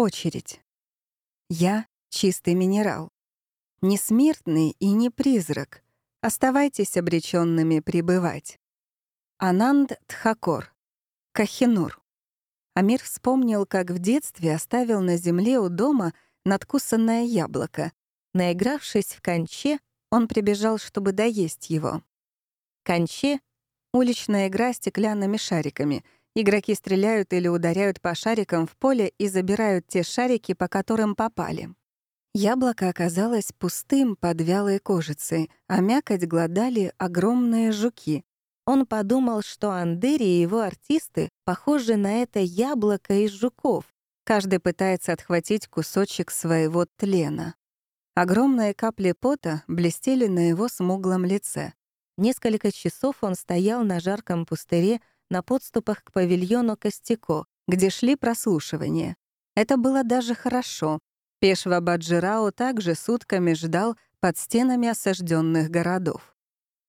Очередь. Я — чистый минерал. Не смертный и не призрак. Оставайтесь обреченными пребывать. Ананд Тхакор. Кахинур. Амир вспомнил, как в детстве оставил на земле у дома надкусанное яблоко. Наигравшись в конче, он прибежал, чтобы доесть его. Конче — уличная игра стеклянными шариками. Игроки стреляют или ударяют по шарикам в поле и забирают те шарики, по которым попали. Яблоко оказалось пустым под вялой кожицей, а мякоть глодали огромные жуки. Он подумал, что Андери и его артисты похожи на это яблоко из жуков. Каждый пытается отхватить кусочек своего тлена. Огромные капли пота блестели на его смуглом лице. Несколько часов он стоял на жарком пустыре на подступах к павильону Костяко, где шли прослушивания. Это было даже хорошо. Пешва Баджирао также сутками ждал под стенами осажденных городов.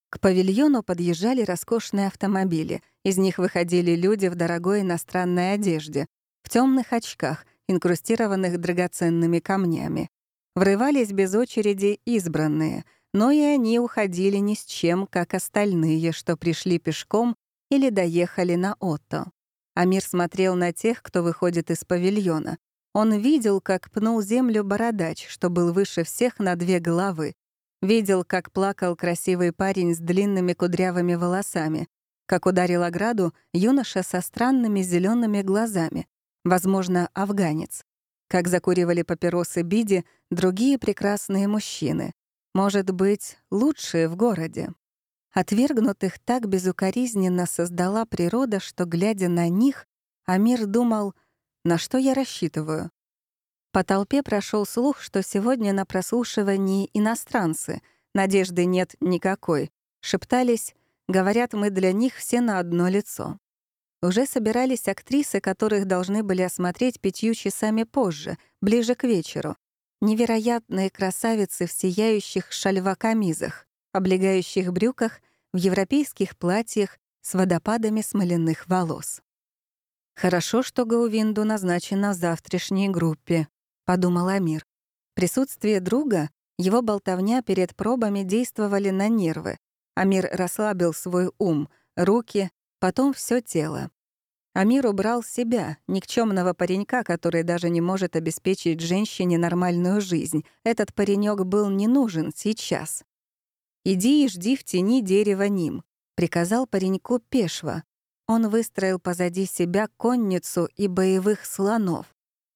К павильону подъезжали роскошные автомобили. Из них выходили люди в дорогой иностранной одежде, в темных очках, инкрустированных драгоценными камнями. Врывались без очереди избранные, но и они уходили ни с чем, как остальные, что пришли пешком или доехали на Отто. Амир смотрел на тех, кто выходит из павильона. Он видел, как пнул землю бородач, что был выше всех на две головы. Видел, как плакал красивый парень с длинными кудрявыми волосами, как ударил ограду юноша со странными зелеными глазами, возможно, афганец как закуривали папиросы Биди другие прекрасные мужчины, может быть, лучшие в городе. Отвергнутых так безукоризненно создала природа, что, глядя на них, Амир думал, на что я рассчитываю. По толпе прошел слух, что сегодня на прослушивании иностранцы, надежды нет никакой, шептались, говорят, мы для них все на одно лицо. Уже собирались актрисы, которых должны были осмотреть пятью часами позже, ближе к вечеру. Невероятные красавицы в сияющих шальвакамизах, облегающих брюках, в европейских платьях с водопадами смоляных волос. «Хорошо, что Гаувинду назначена в завтрашней группе», — подумал Амир. Присутствие друга, его болтовня перед пробами действовали на нервы. Амир расслабил свой ум, руки, потом все тело. Амир убрал себя, никчемного паренька, который даже не может обеспечить женщине нормальную жизнь. Этот паренек был не нужен сейчас. «Иди и жди в тени дерева Ним», — приказал пареньку Пешва. Он выстроил позади себя конницу и боевых слонов.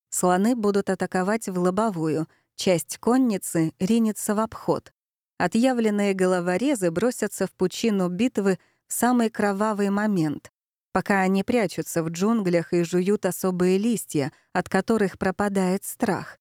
Слоны будут атаковать в лобовую, часть конницы ринется в обход. Отъявленные головорезы бросятся в пучину битвы в самый кровавый момент, пока они прячутся в джунглях и жуют особые листья, от которых пропадает страх.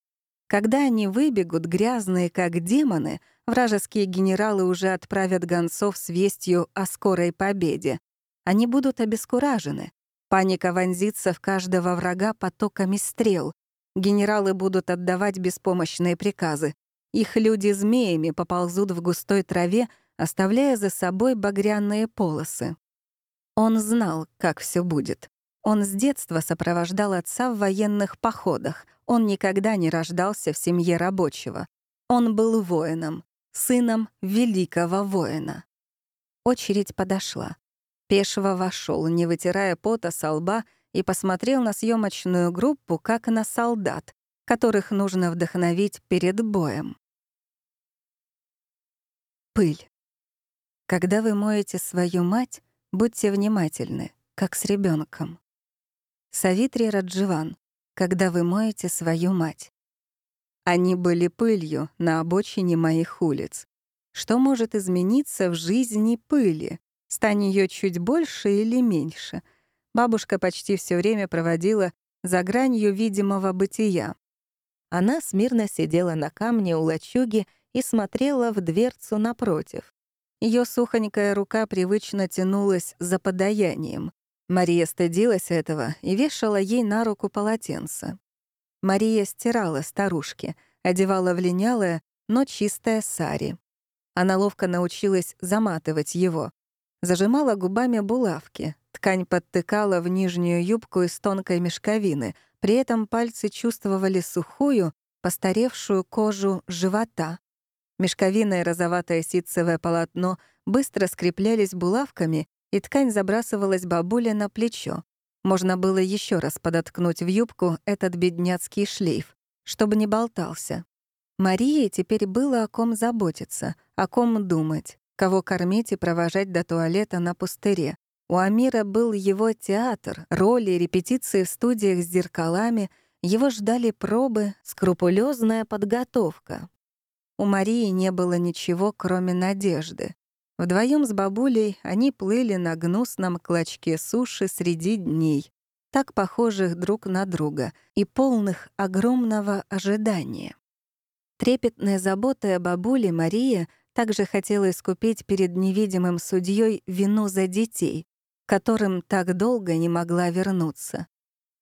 Когда они выбегут, грязные как демоны, вражеские генералы уже отправят гонцов с вестью о скорой победе. Они будут обескуражены. Паника вонзится в каждого врага потоками стрел. Генералы будут отдавать беспомощные приказы. Их люди змеями поползут в густой траве, оставляя за собой багряные полосы. Он знал, как все будет. Он с детства сопровождал отца в военных походах. Он никогда не рождался в семье рабочего. Он был воином, сыном великого воина. Очередь подошла. Пешего вошел, не вытирая пота со лба, и посмотрел на съемочную группу, как на солдат, которых нужно вдохновить перед боем. Пыль. Когда вы моете свою мать, будьте внимательны, как с ребенком. Савитри Радживан. Когда вы моете свою мать. Они были пылью на обочине моих улиц. Что может измениться в жизни пыли? Стань ее чуть больше или меньше? Бабушка почти все время проводила за гранью видимого бытия. Она смирно сидела на камне у лачуги и смотрела в дверцу напротив. Ее сухонькая рука привычно тянулась за подаянием. Мария стыдилась этого и вешала ей на руку полотенце. Мария стирала старушки, одевала в линялое, но чистое сари. Она ловко научилась заматывать его. Зажимала губами булавки, ткань подтыкала в нижнюю юбку из тонкой мешковины, При этом пальцы чувствовали сухую, постаревшую кожу живота. Мешковинное розоватое ситцевое полотно быстро скреплялись булавками, и ткань забрасывалась бабуле на плечо. Можно было еще раз подоткнуть в юбку этот бедняцкий шлейф, чтобы не болтался. Марии теперь было о ком заботиться, о ком думать, кого кормить и провожать до туалета на пустыре. У Амира был его театр, роли, репетиции в студиях с зеркалами, его ждали пробы, скрупулезная подготовка. У Марии не было ничего, кроме надежды. Вдвоем с бабулей они плыли на гнусном клочке суши среди дней, так похожих друг на друга и полных огромного ожидания. Трепетная забота о бабуле Мария также хотела искупить перед невидимым судьей вину за детей, которым так долго не могла вернуться.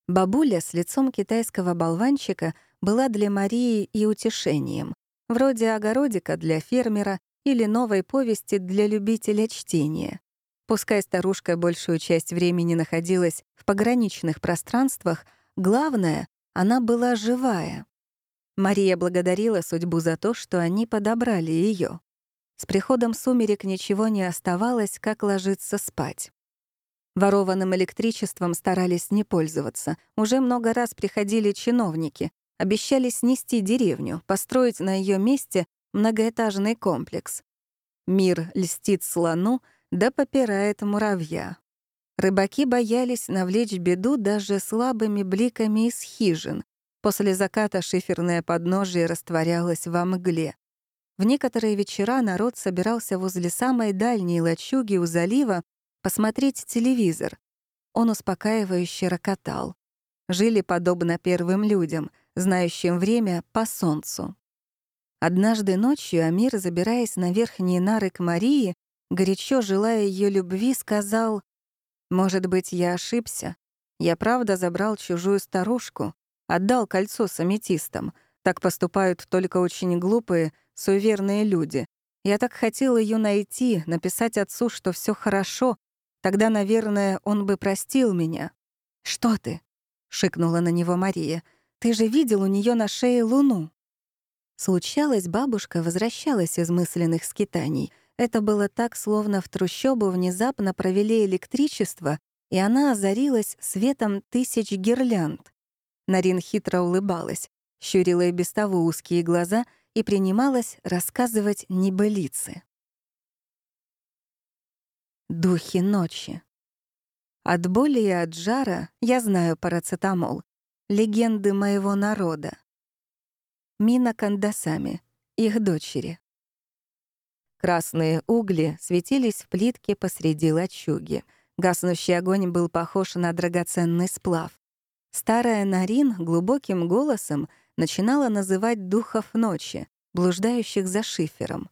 Бабуля с лицом китайского болванчика была для Марии и утешением, вроде огородика для фермера или новой повести для любителя чтения. Пускай старушка большую часть времени находилась в пограничных пространствах, главное, она была живая. Мария благодарила судьбу за то, что они подобрали ее. С приходом сумерек ничего не оставалось, как ложиться спать. Ворованным электричеством старались не пользоваться. Уже много раз приходили чиновники, обещали снести деревню, построить на ее месте многоэтажный комплекс. Мир льстит слону, да попирает муравья. Рыбаки боялись навлечь беду даже слабыми бликами из хижин. После заката шиферное подножие растворялось во мгле. В некоторые вечера народ собирался возле самой дальней лачуги у залива посмотреть телевизор. Он успокаивающе рокотал. Жили подобно первым людям, знающим время по солнцу. Однажды ночью Амир, забираясь на верхние нары к Марии, горячо желая ее любви, сказал, «Может быть, я ошибся. Я правда забрал чужую старушку, отдал кольцо с аметистом. Так поступают только очень глупые, суеверные люди. Я так хотел ее найти, написать отцу, что все хорошо. Тогда, наверное, он бы простил меня». «Что ты?» — шикнула на него Мария. «Ты же видел у нее на шее луну». Случалось, бабушка возвращалась из мысленных скитаний. Это было так, словно в трущобу внезапно провели электричество, и она озарилась светом тысяч гирлянд. Нарин хитро улыбалась, щурила и без того узкие глаза и принималась рассказывать небылицы. Духи ночи. От боли и от жара я знаю парацетамол. Легенды моего народа. Мина Кандасами, их дочери. Красные угли светились в плитке посреди лачуги. Гаснущий огонь был похож на драгоценный сплав. Старая Нарин глубоким голосом начинала называть духов ночи, блуждающих за шифером.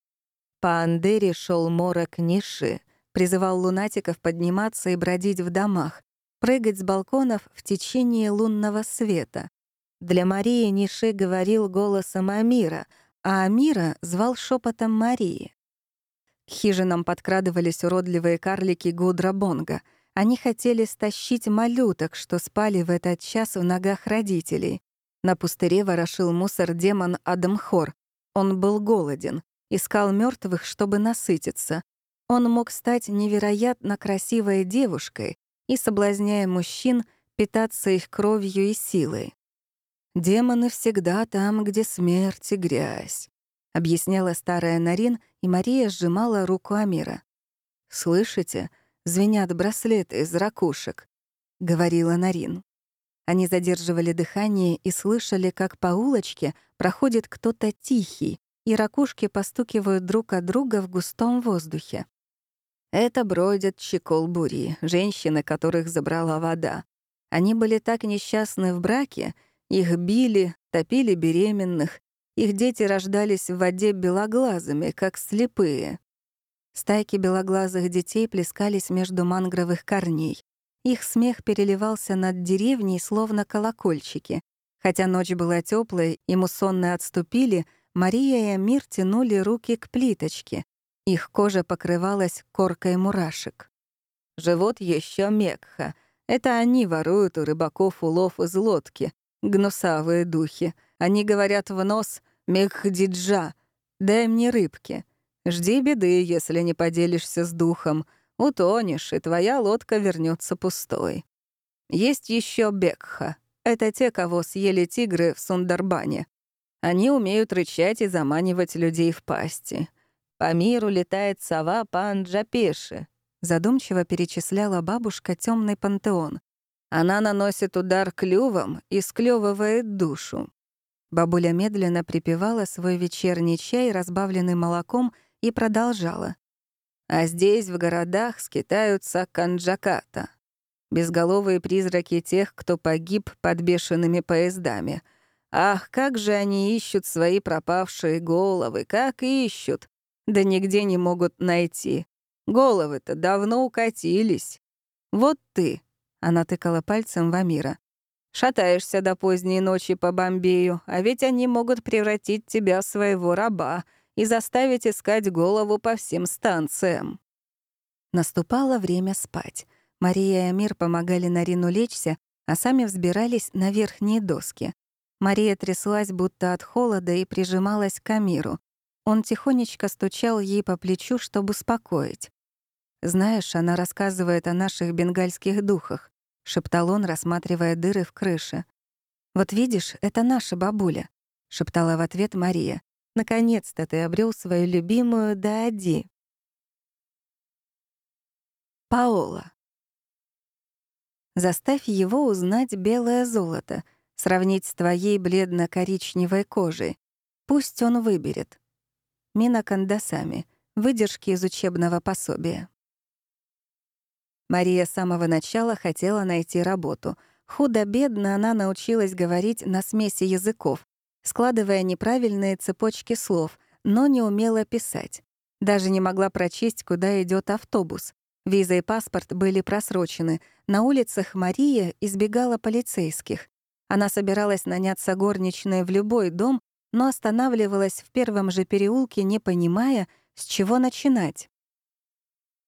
По Андере шел морок Ниши, призывал лунатиков подниматься и бродить в домах, прыгать с балконов в течение лунного света, для Марии Ниши говорил голосом Амира, а Амира звал шепотом Марии. К хижинам подкрадывались уродливые карлики Гудрабонга. Они хотели стащить малюток, что спали в этот час в ногах родителей. На пустыре ворошил мусор демон Адамхор. Он был голоден, искал мертвых, чтобы насытиться. Он мог стать невероятно красивой девушкой и, соблазняя мужчин, питаться их кровью и силой. «Демоны всегда там, где смерть и грязь», — объясняла старая Нарин, и Мария сжимала руку Амира. «Слышите? Звенят браслеты из ракушек», — говорила Нарин. Они задерживали дыхание и слышали, как по улочке проходит кто-то тихий, и ракушки постукивают друг от друга в густом воздухе. Это бродят чеколбури, женщины, которых забрала вода. Они были так несчастны в браке, их били, топили беременных, их дети рождались в воде белоглазыми, как слепые. Стайки белоглазых детей плескались между мангровых корней. Их смех переливался над деревней, словно колокольчики. Хотя ночь была теплая, и муссонные отступили, Мария и Амир тянули руки к плиточке. Их кожа покрывалась коркой мурашек. Живот еще мекха. Это они воруют у рыбаков улов из лодки, Гнусавые духи. Они говорят в нос «Мехдиджа, дай мне рыбки». Жди беды, если не поделишься с духом. Утонешь, и твоя лодка вернется пустой. Есть еще Бекха. Это те, кого съели тигры в Сундарбане. Они умеют рычать и заманивать людей в пасти. По миру летает сова Панджапеши. Задумчиво перечисляла бабушка темный пантеон. Она наносит удар клювом и склевывает душу. Бабуля медленно припевала свой вечерний чай, разбавленный молоком, и продолжала. А здесь, в городах, скитаются канджаката. Безголовые призраки тех, кто погиб под бешеными поездами — Ах, как же они ищут свои пропавшие головы, как ищут, да нигде не могут найти. Головы-то давно укатились. Вот ты, — она тыкала пальцем в Амира, — шатаешься до поздней ночи по Бомбею, а ведь они могут превратить тебя в своего раба и заставить искать голову по всем станциям. Наступало время спать. Мария и Амир помогали Нарину лечься, а сами взбирались на верхние доски. Мария тряслась будто от холода и прижималась к Амиру. Он тихонечко стучал ей по плечу, чтобы успокоить. «Знаешь, она рассказывает о наших бенгальских духах», — шептал он, рассматривая дыры в крыше. «Вот видишь, это наша бабуля», — шептала в ответ Мария. «Наконец-то ты обрел свою любимую Даади». Паола. Заставь его узнать белое золото — сравнить с твоей бледно-коричневой кожей. Пусть он выберет. Мина Кандасами. Выдержки из учебного пособия. Мария с самого начала хотела найти работу. Худо-бедно она научилась говорить на смеси языков, складывая неправильные цепочки слов, но не умела писать. Даже не могла прочесть, куда идет автобус. Виза и паспорт были просрочены. На улицах Мария избегала полицейских. Она собиралась наняться горничной в любой дом, но останавливалась в первом же переулке, не понимая, с чего начинать.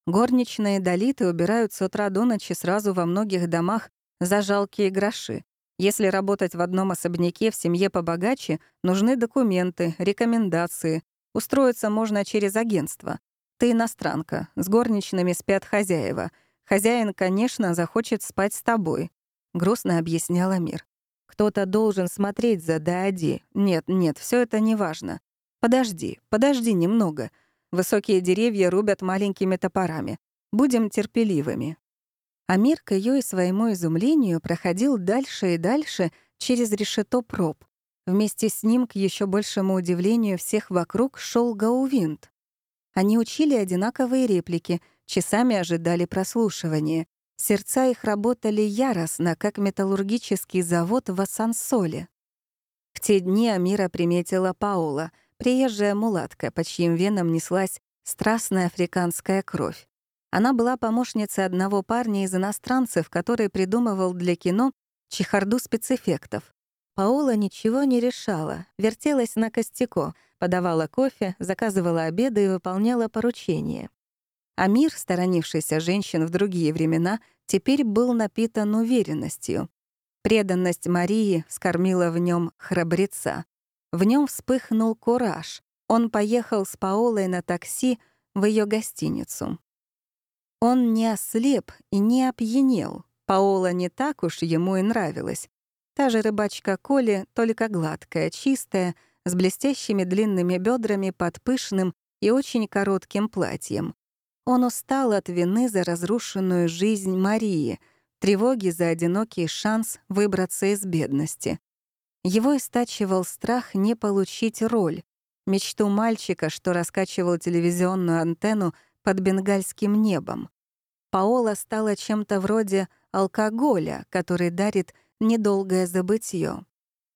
Горничные долиты убирают с утра до ночи сразу во многих домах за жалкие гроши. Если работать в одном особняке в семье побогаче, нужны документы, рекомендации. Устроиться можно через агентство. Ты иностранка, с горничными спят хозяева. Хозяин, конечно, захочет спать с тобой. Грустно объясняла мир. Кто-то должен смотреть за Даади. Нет, нет, все это не важно. Подожди, подожди немного. Высокие деревья рубят маленькими топорами. Будем терпеливыми. Амир к ее и своему изумлению проходил дальше и дальше через решето проб. Вместе с ним, к еще большему удивлению всех вокруг, шел Гаувинт. Они учили одинаковые реплики, часами ожидали прослушивания. Сердца их работали яростно, как металлургический завод в Ассансоле. В те дни Амира приметила Паула, приезжая мулатка, по чьим венам неслась страстная африканская кровь. Она была помощницей одного парня из иностранцев, который придумывал для кино чехарду спецэффектов. Паула ничего не решала, вертелась на костяко, подавала кофе, заказывала обеды и выполняла поручения. А мир, сторонившийся женщин в другие времена, теперь был напитан уверенностью. Преданность Марии скормила в нем храбреца. В нем вспыхнул кураж. Он поехал с Паолой на такси в ее гостиницу. Он не ослеп и не опьянел. Паола не так уж ему и нравилась. Та же рыбачка Коли, только гладкая, чистая, с блестящими длинными бедрами под пышным и очень коротким платьем. Он устал от вины за разрушенную жизнь Марии, тревоги за одинокий шанс выбраться из бедности. Его истачивал страх не получить роль, мечту мальчика, что раскачивал телевизионную антенну под бенгальским небом. Паола стала чем-то вроде алкоголя, который дарит недолгое забытье.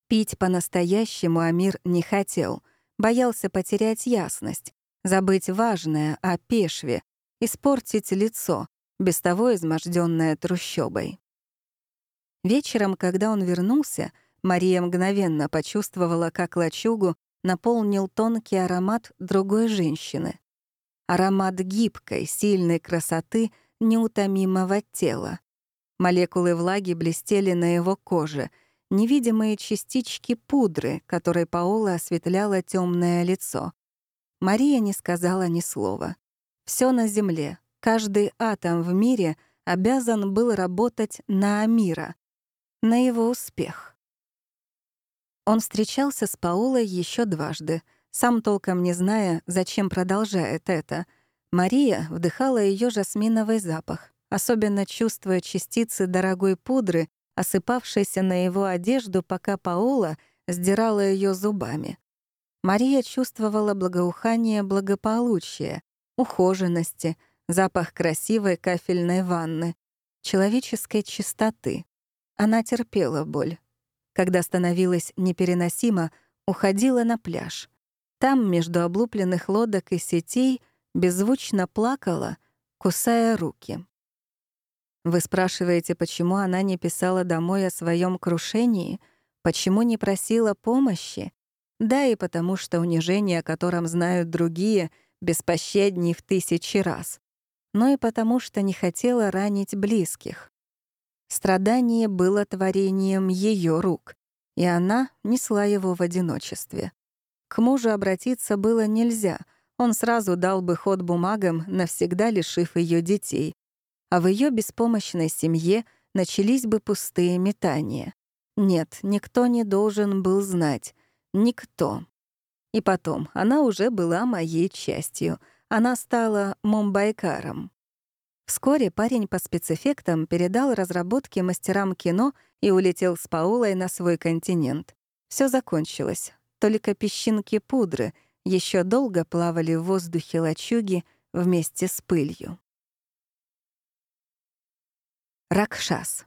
Пить по-настоящему Амир не хотел, боялся потерять ясность, забыть важное о Пешве, испортить лицо, без того измождённое трущобой. Вечером, когда он вернулся, Мария мгновенно почувствовала, как лачугу наполнил тонкий аромат другой женщины. Аромат гибкой, сильной красоты, неутомимого тела. Молекулы влаги блестели на его коже, невидимые частички пудры, которой Паола осветляла темное лицо. Мария не сказала ни слова. Все на земле, каждый атом в мире обязан был работать на Амира, на его успех. Он встречался с Паолой еще дважды, сам толком не зная, зачем продолжает это. Мария вдыхала ее жасминовый запах, особенно чувствуя частицы дорогой пудры, осыпавшейся на его одежду, пока Паола сдирала ее зубами. Мария чувствовала благоухание благополучия, ухоженности, запах красивой кафельной ванны, человеческой чистоты. Она терпела боль. Когда становилось непереносимо, уходила на пляж. Там, между облупленных лодок и сетей, беззвучно плакала, кусая руки. Вы спрашиваете, почему она не писала домой о своем крушении, почему не просила помощи? Да и потому, что унижение, о котором знают другие, беспощадней в тысячи раз. Но и потому, что не хотела ранить близких. Страдание было творением ее рук, и она несла его в одиночестве. К мужу обратиться было нельзя, он сразу дал бы ход бумагам, навсегда лишив ее детей, а в ее беспомощной семье начались бы пустые метания. Нет, никто не должен был знать. Никто. И потом, она уже была моей частью. Она стала Мумбайкаром. Вскоре парень по спецэффектам передал разработки мастерам кино и улетел с Паулой на свой континент. Все закончилось. Только песчинки пудры еще долго плавали в воздухе лачуги вместе с пылью. Ракшас.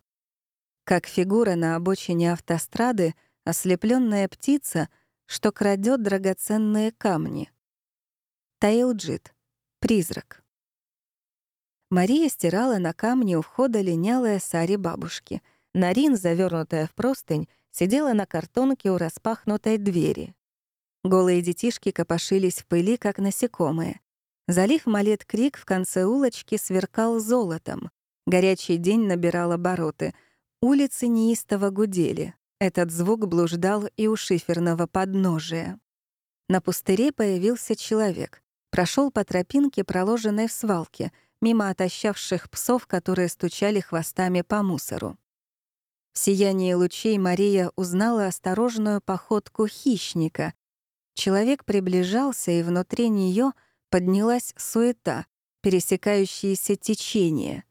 Как фигура на обочине автострады, ослепленная птица, что крадет драгоценные камни. Таилджит. Призрак. Мария стирала на камне у входа линялая сари бабушки. Нарин, завернутая в простынь, сидела на картонке у распахнутой двери. Голые детишки копошились в пыли, как насекомые. Залив Малет Крик в конце улочки сверкал золотом. Горячий день набирал обороты. Улицы неистово гудели. Этот звук блуждал и у шиферного подножия. На пустыре появился человек. Прошел по тропинке, проложенной в свалке, мимо отощавших псов, которые стучали хвостами по мусору. В сиянии лучей Мария узнала осторожную походку хищника. Человек приближался, и внутри нее поднялась суета, пересекающиеся течения —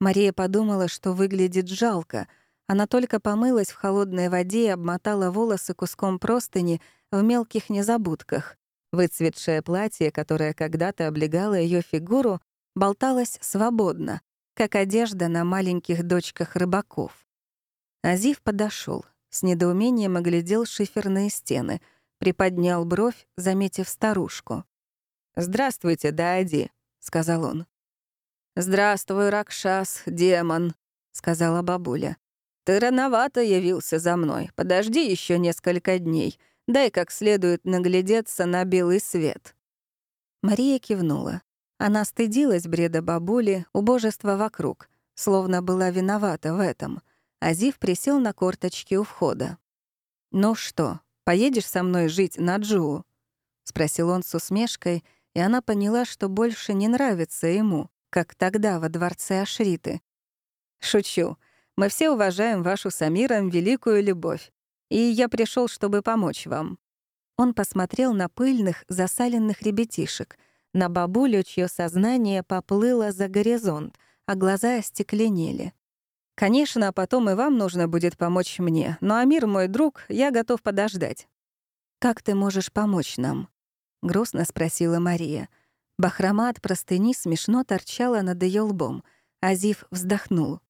Мария подумала, что выглядит жалко. Она только помылась в холодной воде и обмотала волосы куском простыни в мелких незабудках. Выцветшее платье, которое когда-то облегало ее фигуру, болталось свободно, как одежда на маленьких дочках рыбаков. Азив подошел, с недоумением оглядел шиферные стены, приподнял бровь, заметив старушку. «Здравствуйте, Даади», — сказал он. «Здравствуй, Ракшас, демон», — сказала бабуля. «Ты рановато явился за мной. Подожди еще несколько дней. Дай как следует наглядеться на белый свет». Мария кивнула. Она стыдилась бреда бабули, убожества вокруг, словно была виновата в этом. Азив присел на корточки у входа. «Ну что, поедешь со мной жить на Джуу?» — спросил он с усмешкой, и она поняла, что больше не нравится ему как тогда во дворце Ашриты. Шучу. Мы все уважаем вашу с Амиром великую любовь. И я пришел, чтобы помочь вам. Он посмотрел на пыльных, засаленных ребятишек, на бабулю, чье сознание поплыло за горизонт, а глаза остекленели. Конечно, потом и вам нужно будет помочь мне, но Амир мой друг, я готов подождать. «Как ты можешь помочь нам?» — грустно спросила Мария. Бахрома от простыни смешно торчала над ее лбом. Азив вздохнул.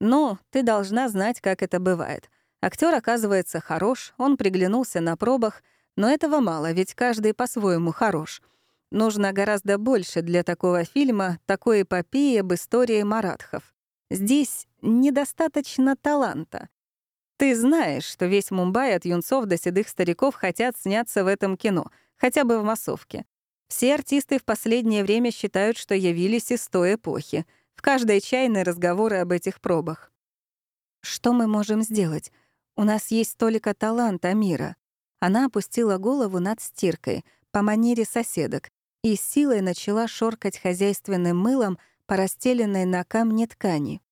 «Ну, ты должна знать, как это бывает. Актер оказывается хорош, он приглянулся на пробах, но этого мало, ведь каждый по-своему хорош. Нужно гораздо больше для такого фильма, такой эпопеи об истории маратхов. Здесь недостаточно таланта. Ты знаешь, что весь Мумбай от юнцов до седых стариков хотят сняться в этом кино, хотя бы в массовке. Все артисты в последнее время считают, что явились из той эпохи. В каждой чайной разговоры об этих пробах. Что мы можем сделать? у нас есть только талант Амира». Она опустила голову над стиркой, по манере соседок, и силой начала шоркать хозяйственным мылом по расстеленной на камне ткани.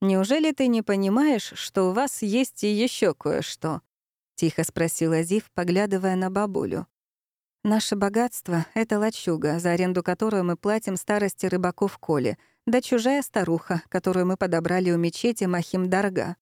«Неужели ты не понимаешь, что у вас есть и еще кое-что?» — тихо спросила Зив, поглядывая на бабулю. «Наше богатство — это лачуга, за аренду которую мы платим старости рыбаков Коли, да чужая старуха, которую мы подобрали у мечети Махим-Дарга».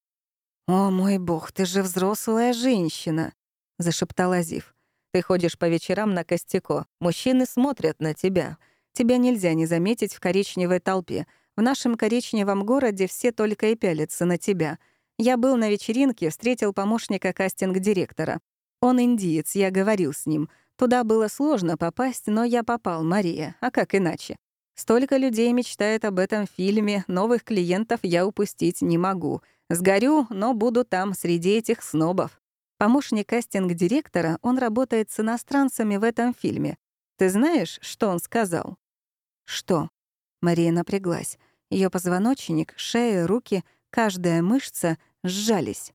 «О, мой бог, ты же взрослая женщина!» — зашептала Зив. «Ты ходишь по вечерам на Костяко. Мужчины смотрят на тебя. Тебя нельзя не заметить в коричневой толпе. В нашем коричневом городе все только и пялятся на тебя. Я был на вечеринке, встретил помощника кастинг-директора. Он индиец, я говорил с ним. Туда было сложно попасть, но я попал, Мария. А как иначе? Столько людей мечтает об этом фильме, новых клиентов я упустить не могу. Сгорю, но буду там, среди этих снобов. Помощник кастинг-директора, он работает с иностранцами в этом фильме. Ты знаешь, что он сказал? Что? Мария напряглась. Ее позвоночник, шея, руки, каждая мышца сжались.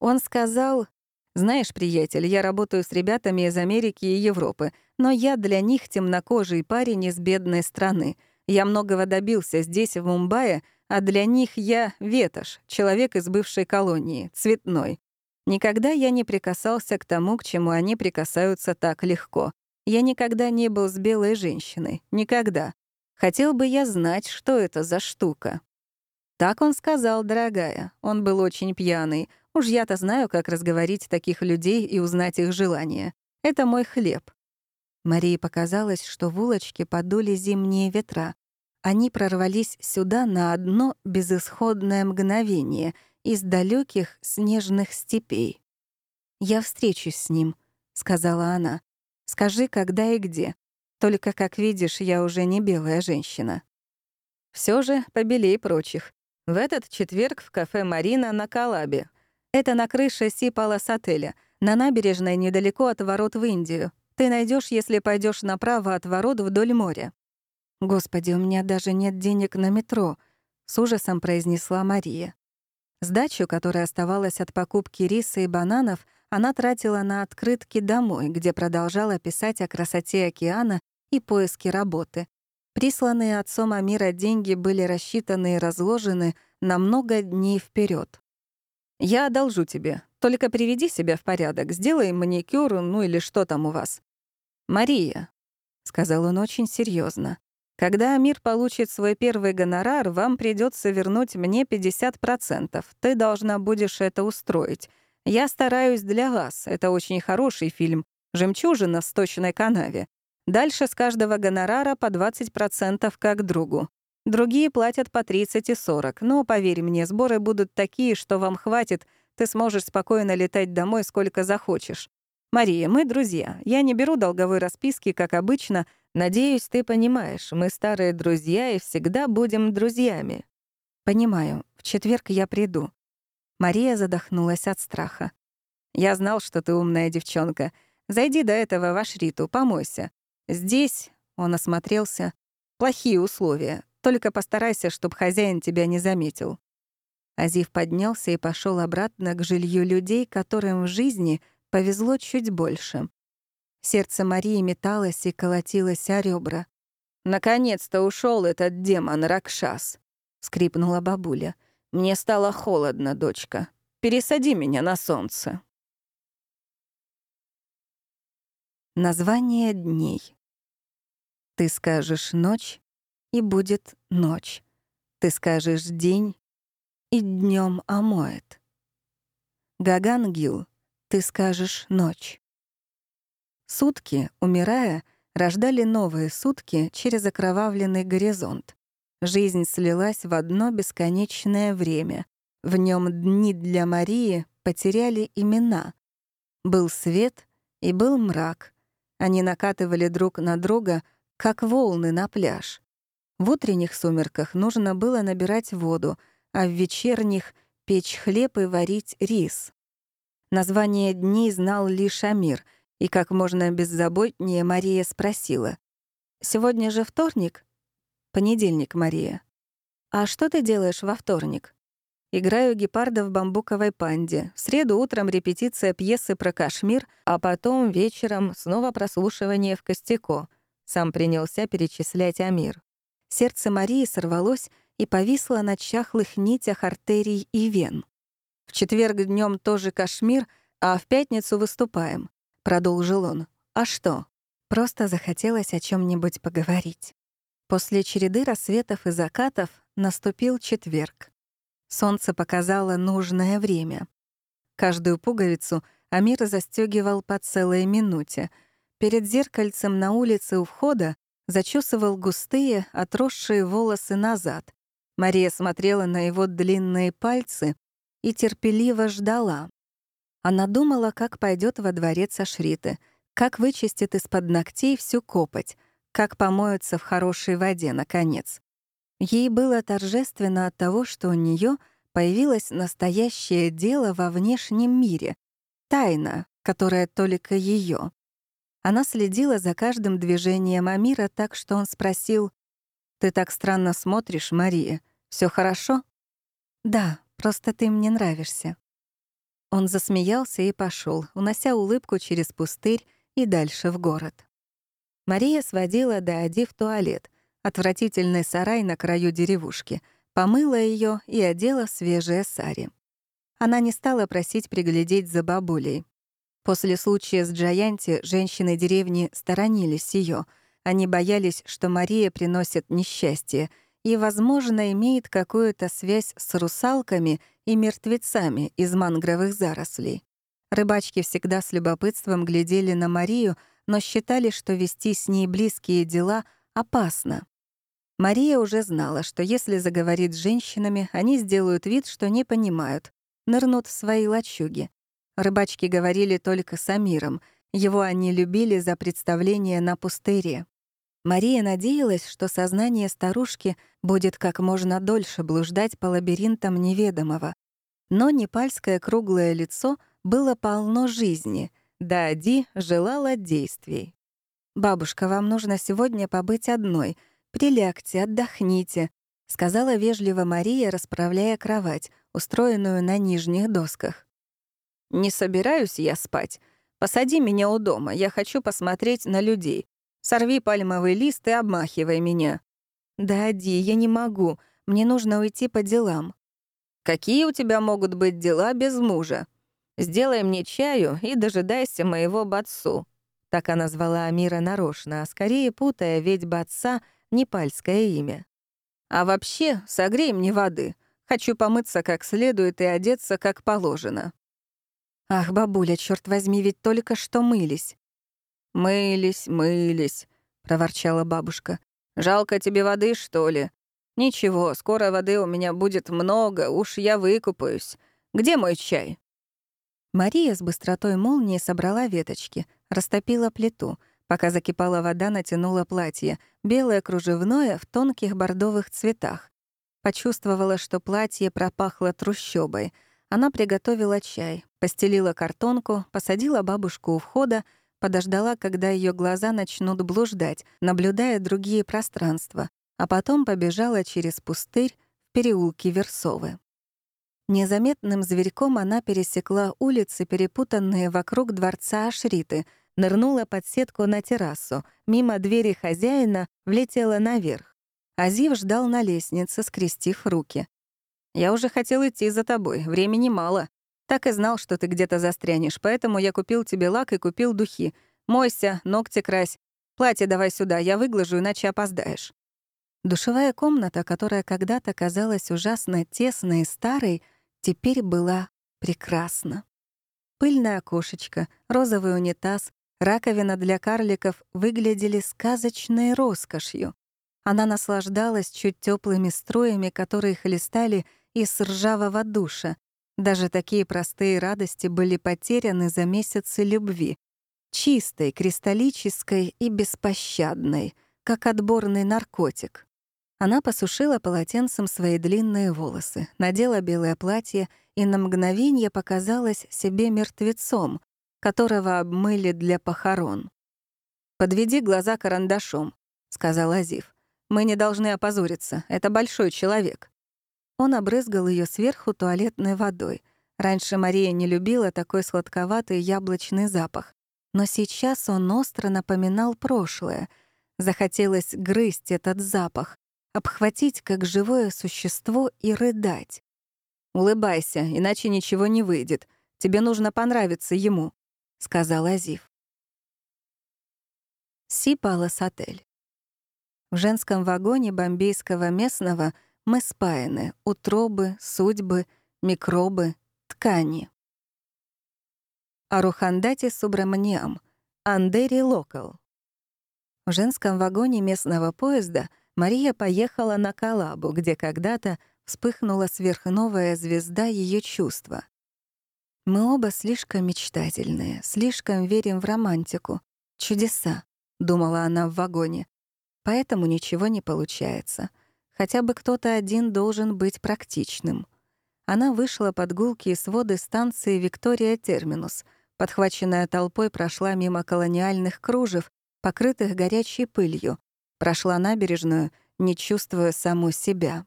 Он сказал, «Знаешь, приятель, я работаю с ребятами из Америки и Европы, но я для них темнокожий парень из бедной страны. Я многого добился здесь, в Мумбаи, а для них я — ветошь, человек из бывшей колонии, цветной. Никогда я не прикасался к тому, к чему они прикасаются так легко. Я никогда не был с белой женщиной. Никогда. Хотел бы я знать, что это за штука. Так он сказал, дорогая. Он был очень пьяный. Уж я-то знаю, как разговорить таких людей и узнать их желания. Это мой хлеб. Марии показалось, что в улочке подули зимние ветра. Они прорвались сюда на одно безысходное мгновение из далеких снежных степей. «Я встречусь с ним», — сказала она. «Скажи, когда и где. Только, как видишь, я уже не белая женщина. Все же побелей прочих. В этот четверг в кафе «Марина» на Калабе. Это на крыше Си-Палас отеля, на набережной недалеко от ворот в Индию. Ты найдешь, если пойдешь направо от ворот вдоль моря. «Господи, у меня даже нет денег на метро», — с ужасом произнесла Мария. Сдачу, которая оставалась от покупки риса и бананов, она тратила на открытки домой, где продолжала писать о красоте океана и поиске работы. Присланные отцом Амира деньги были рассчитаны и разложены на много дней вперед. «Я одолжу тебе. Только приведи себя в порядок, сделай маникюр, ну или что там у вас». «Мария», — сказал он очень серьезно, «когда Амир получит свой первый гонорар, вам придется вернуть мне 50%. Ты должна будешь это устроить. Я стараюсь для вас. Это очень хороший фильм. «Жемчужина в сточной канаве». Дальше с каждого гонорара по 20% как другу. Другие платят по 30 и 40, но, поверь мне, сборы будут такие, что вам хватит, ты сможешь спокойно летать домой сколько захочешь. Мария, мы друзья. Я не беру долговой расписки, как обычно. Надеюсь, ты понимаешь, мы старые друзья и всегда будем друзьями. Понимаю. В четверг я приду. Мария задохнулась от страха. Я знал, что ты умная девчонка. Зайди до этого в Ашриту, помойся. Здесь, он осмотрелся, плохие условия. Только постарайся, чтобы хозяин тебя не заметил. Азив поднялся и пошел обратно к жилью людей, которым в жизни повезло чуть больше. Сердце Марии металось и колотилось о ребра. «Наконец-то ушел этот демон Ракшас», — скрипнула бабуля. «Мне стало холодно, дочка. Пересади меня на солнце». Название дней. Ты скажешь «ночь», и будет ночь. Ты скажешь «день», и днем омоет. Гаган Гил, ты скажешь «ночь». Сутки, умирая, рождали новые сутки через окровавленный горизонт. Жизнь слилась в одно бесконечное время. В нем дни для Марии потеряли имена. Был свет и был мрак. Они накатывали друг на друга — как волны на пляж. В утренних сумерках нужно было набирать воду, а в вечерних — печь хлеб и варить рис. Название дней знал лишь Амир, и как можно беззаботнее Мария спросила. «Сегодня же вторник?» «Понедельник, Мария». «А что ты делаешь во вторник?» Играю гепарда в бамбуковой панде. В среду утром репетиция пьесы про Кашмир, а потом вечером снова прослушивание в Костяко. Сам принялся перечислять Амир. Сердце Марии сорвалось и повисло на чахлых нитях артерий и вен. В четверг днем тоже Кашмир, а в пятницу выступаем, продолжил он. А что? Просто захотелось о чем нибудь поговорить. После череды рассветов и закатов наступил четверг. Солнце показало нужное время. Каждую пуговицу Амир застегивал по целой минуте. Перед зеркальцем на улице у входа зачесывал густые, отросшие волосы назад. Мария смотрела на его длинные пальцы и терпеливо ждала. Она думала, как пойдет во дворец Ашриты — как вычистит из-под ногтей всю копоть, как помоется в хорошей воде, наконец. Ей было торжественно от того, что у нее появилось настоящее дело во внешнем мире, тайна, которая только ее. Она следила за каждым движением Амира так, что он спросил, «Ты так странно смотришь, Мария. Все хорошо?» «Да, просто ты мне нравишься». Он засмеялся и пошел, унося улыбку через пустырь и дальше в город. Мария сводила Даади в туалет, отвратительный сарай на краю деревушки, помыла ее и одела свежее сари. Она не стала просить приглядеть за бабулей. После случая с Джаянти женщины деревни сторонились ее. Они боялись, что Мария приносит несчастье и, возможно, имеет какую-то связь с русалками и мертвецами из мангровых зарослей. Рыбачки всегда с любопытством глядели на Марию, но считали, что вести с ней близкие дела опасно. Мария уже знала, что если заговорит с женщинами, они сделают вид, что не понимают, нырнут в свои лачуги. Рыбачки говорили только с Амиром, его они любили за представление на пустыре. Мария надеялась, что сознание старушки будет как можно дольше блуждать по лабиринтам неведомого. Но непальское круглое лицо — было полно жизни, да Ди желала действий. «Бабушка, вам нужно сегодня побыть одной. Прилягте, отдохните», — сказала вежливо Мария, расправляя кровать, устроенную на нижних досках. «Не собираюсь я спать. Посади меня у дома, я хочу посмотреть на людей. Сорви пальмовый лист и обмахивай меня». «Да, Ди, я не могу. Мне нужно уйти по делам». «Какие у тебя могут быть дела без мужа?» Сделай мне чаю и дожидайся моего бацу». Так она звала Амира нарочно, а скорее путая, ведь баца — непальское имя. «А вообще, согрей мне воды. Хочу помыться как следует и одеться как положено». «Ах, бабуля, черт возьми, ведь только что мылись». «Мылись, мылись», — проворчала бабушка. «Жалко тебе воды, что ли? Ничего, скоро воды у меня будет много, уж я выкупаюсь. Где мой чай?» Мария с быстротой молнии собрала веточки, растопила плиту. Пока закипала вода, натянула платье, белое кружевное в тонких бордовых цветах. Почувствовала, что платье пропахло трущобой. Она приготовила чай, постелила картонку, посадила бабушку у входа, подождала, когда ее глаза начнут блуждать, наблюдая другие пространства, а потом побежала через пустырь в переулке Версовы. Незаметным зверьком она пересекла улицы, перепутанные вокруг дворца Ашриты, нырнула под сетку на террасу, мимо двери хозяина влетела наверх. Азив ждал на лестнице, скрестив руки. «Я уже хотел идти за тобой, времени мало. Так и знал, что ты где-то застрянешь, поэтому я купил тебе лак и купил духи. Мойся, ногти крась. Платье давай сюда, я выглажу, иначе опоздаешь». Душевая комната, которая когда-то казалась ужасно тесной и старой, теперь была прекрасна. Пыльное окошечко, розовый унитаз, раковина для карликов выглядели сказочной роскошью. Она наслаждалась чуть теплыми струями, которые хлестали из ржавого душа. Даже такие простые радости были потеряны за месяцы любви. Чистой, кристаллической и беспощадной, как отборный наркотик. Она посушила полотенцем свои длинные волосы, надела белое платье и на мгновение показалась себе мертвецом, которого обмыли для похорон. «Подведи глаза карандашом», — сказал Азив. «Мы не должны опозориться. Это большой человек». Он обрызгал ее сверху туалетной водой. Раньше Мария не любила такой сладковатый яблочный запах. Но сейчас он остро напоминал прошлое. Захотелось грызть этот запах, обхватить как живое существо и рыдать. «Улыбайся, иначе ничего не выйдет. Тебе нужно понравиться ему», — сказал Азив. Си Палас-отель. В женском вагоне бомбейского местного мы спаяны — утробы, судьбы, микробы, ткани. Арухандати Субраманиам, Андери Локал. В женском вагоне местного поезда Мария поехала на Калабу, где когда-то вспыхнула сверхновая звезда ее чувства. Мы оба слишком мечтательные, слишком верим в романтику, чудеса, думала она в вагоне. Поэтому ничего не получается. Хотя бы кто-то один должен быть практичным. Она вышла под гулкие своды станции Виктория Терминус — подхваченная толпой, прошла мимо колониальных кружев, покрытых горячей пылью, прошла набережную, не чувствуя саму себя.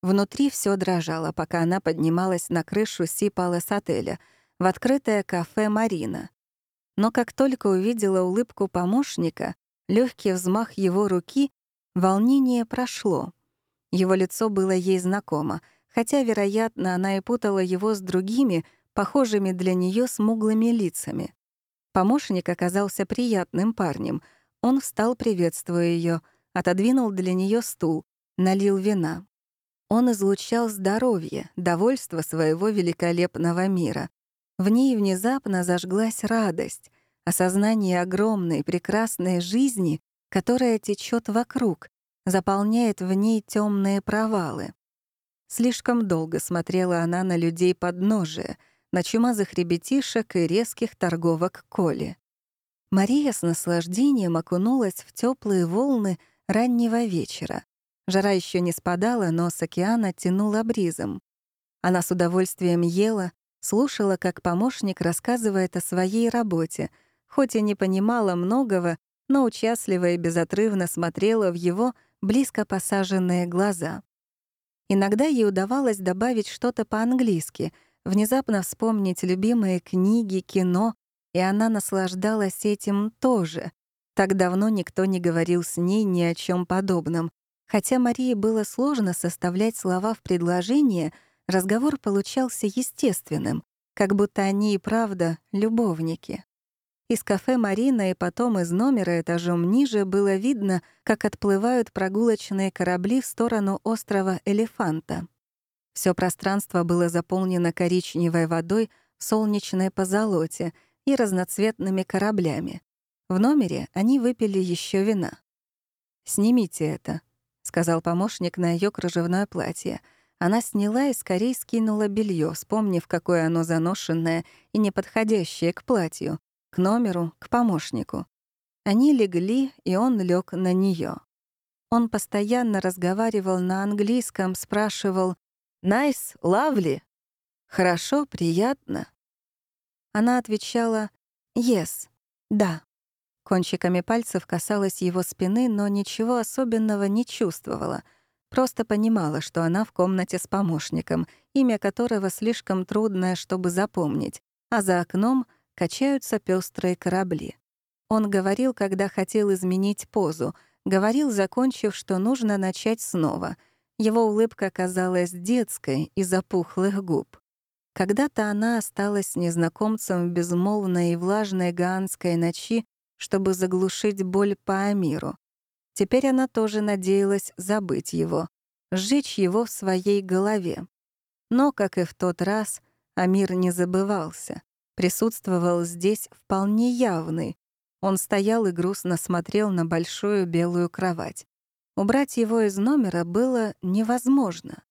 Внутри все дрожало, пока она поднималась на крышу Си-Палас отеля, в открытое кафе «Марина». Но как только увидела улыбку помощника, легкий взмах его руки, волнение прошло. Его лицо было ей знакомо, хотя, вероятно, она и путала его с другими — похожими для нее смуглыми лицами. Помощник оказался приятным парнем. Он встал, приветствуя ее, отодвинул для нее стул, налил вина. Он излучал здоровье, довольство своего великолепного мира. В ней внезапно зажглась радость, осознание огромной, прекрасной жизни, которая течет вокруг, заполняет в ней темные провалы. Слишком долго смотрела она на людей подножия, на чумазых ребятишек и резких торговок Коли. Мария с наслаждением окунулась в теплые волны раннего вечера. Жара еще не спадала, но с океана тянула бризом. Она с удовольствием ела, слушала, как помощник рассказывает о своей работе, хоть и не понимала многого, но участливо и безотрывно смотрела в его близко посаженные глаза. Иногда ей удавалось добавить что-то по-английски — внезапно вспомнить любимые книги, кино, и она наслаждалась этим тоже. Так давно никто не говорил с ней ни о чем подобном. Хотя Марии было сложно составлять слова в предложение, разговор получался естественным, как будто они и правда любовники. Из кафе «Марина» и потом из номера этажом ниже было видно, как отплывают прогулочные корабли в сторону острова Элефанта. Все пространство было заполнено коричневой водой в солнечной позолоте и разноцветными кораблями. В номере они выпили еще вина. «Снимите это», — сказал помощник на ее кружевное платье. Она сняла и скорее скинула белье, вспомнив, какое оно заношенное и неподходящее к платью, к номеру, к помощнику. Они легли, и он лег на нее. Он постоянно разговаривал на английском, спрашивал Nice, lovely. Хорошо, приятно. Она отвечала «Yes», «Да». Кончиками пальцев касалась его спины, но ничего особенного не чувствовала. Просто понимала, что она в комнате с помощником, имя которого слишком трудное, чтобы запомнить, а за окном качаются пестрые корабли. Он говорил, когда хотел изменить позу, говорил, закончив, что нужно начать снова — его улыбка казалась детской из-за пухлых губ. Когда-то она осталась незнакомцем в безмолвной и влажной гаанской ночи, чтобы заглушить боль по Амиру. Теперь она тоже надеялась забыть его, сжечь его в своей голове. Но, как и в тот раз, Амир не забывался, присутствовал здесь вполне явный. Он стоял и грустно смотрел на большую белую кровать. Убрать его из номера было невозможно.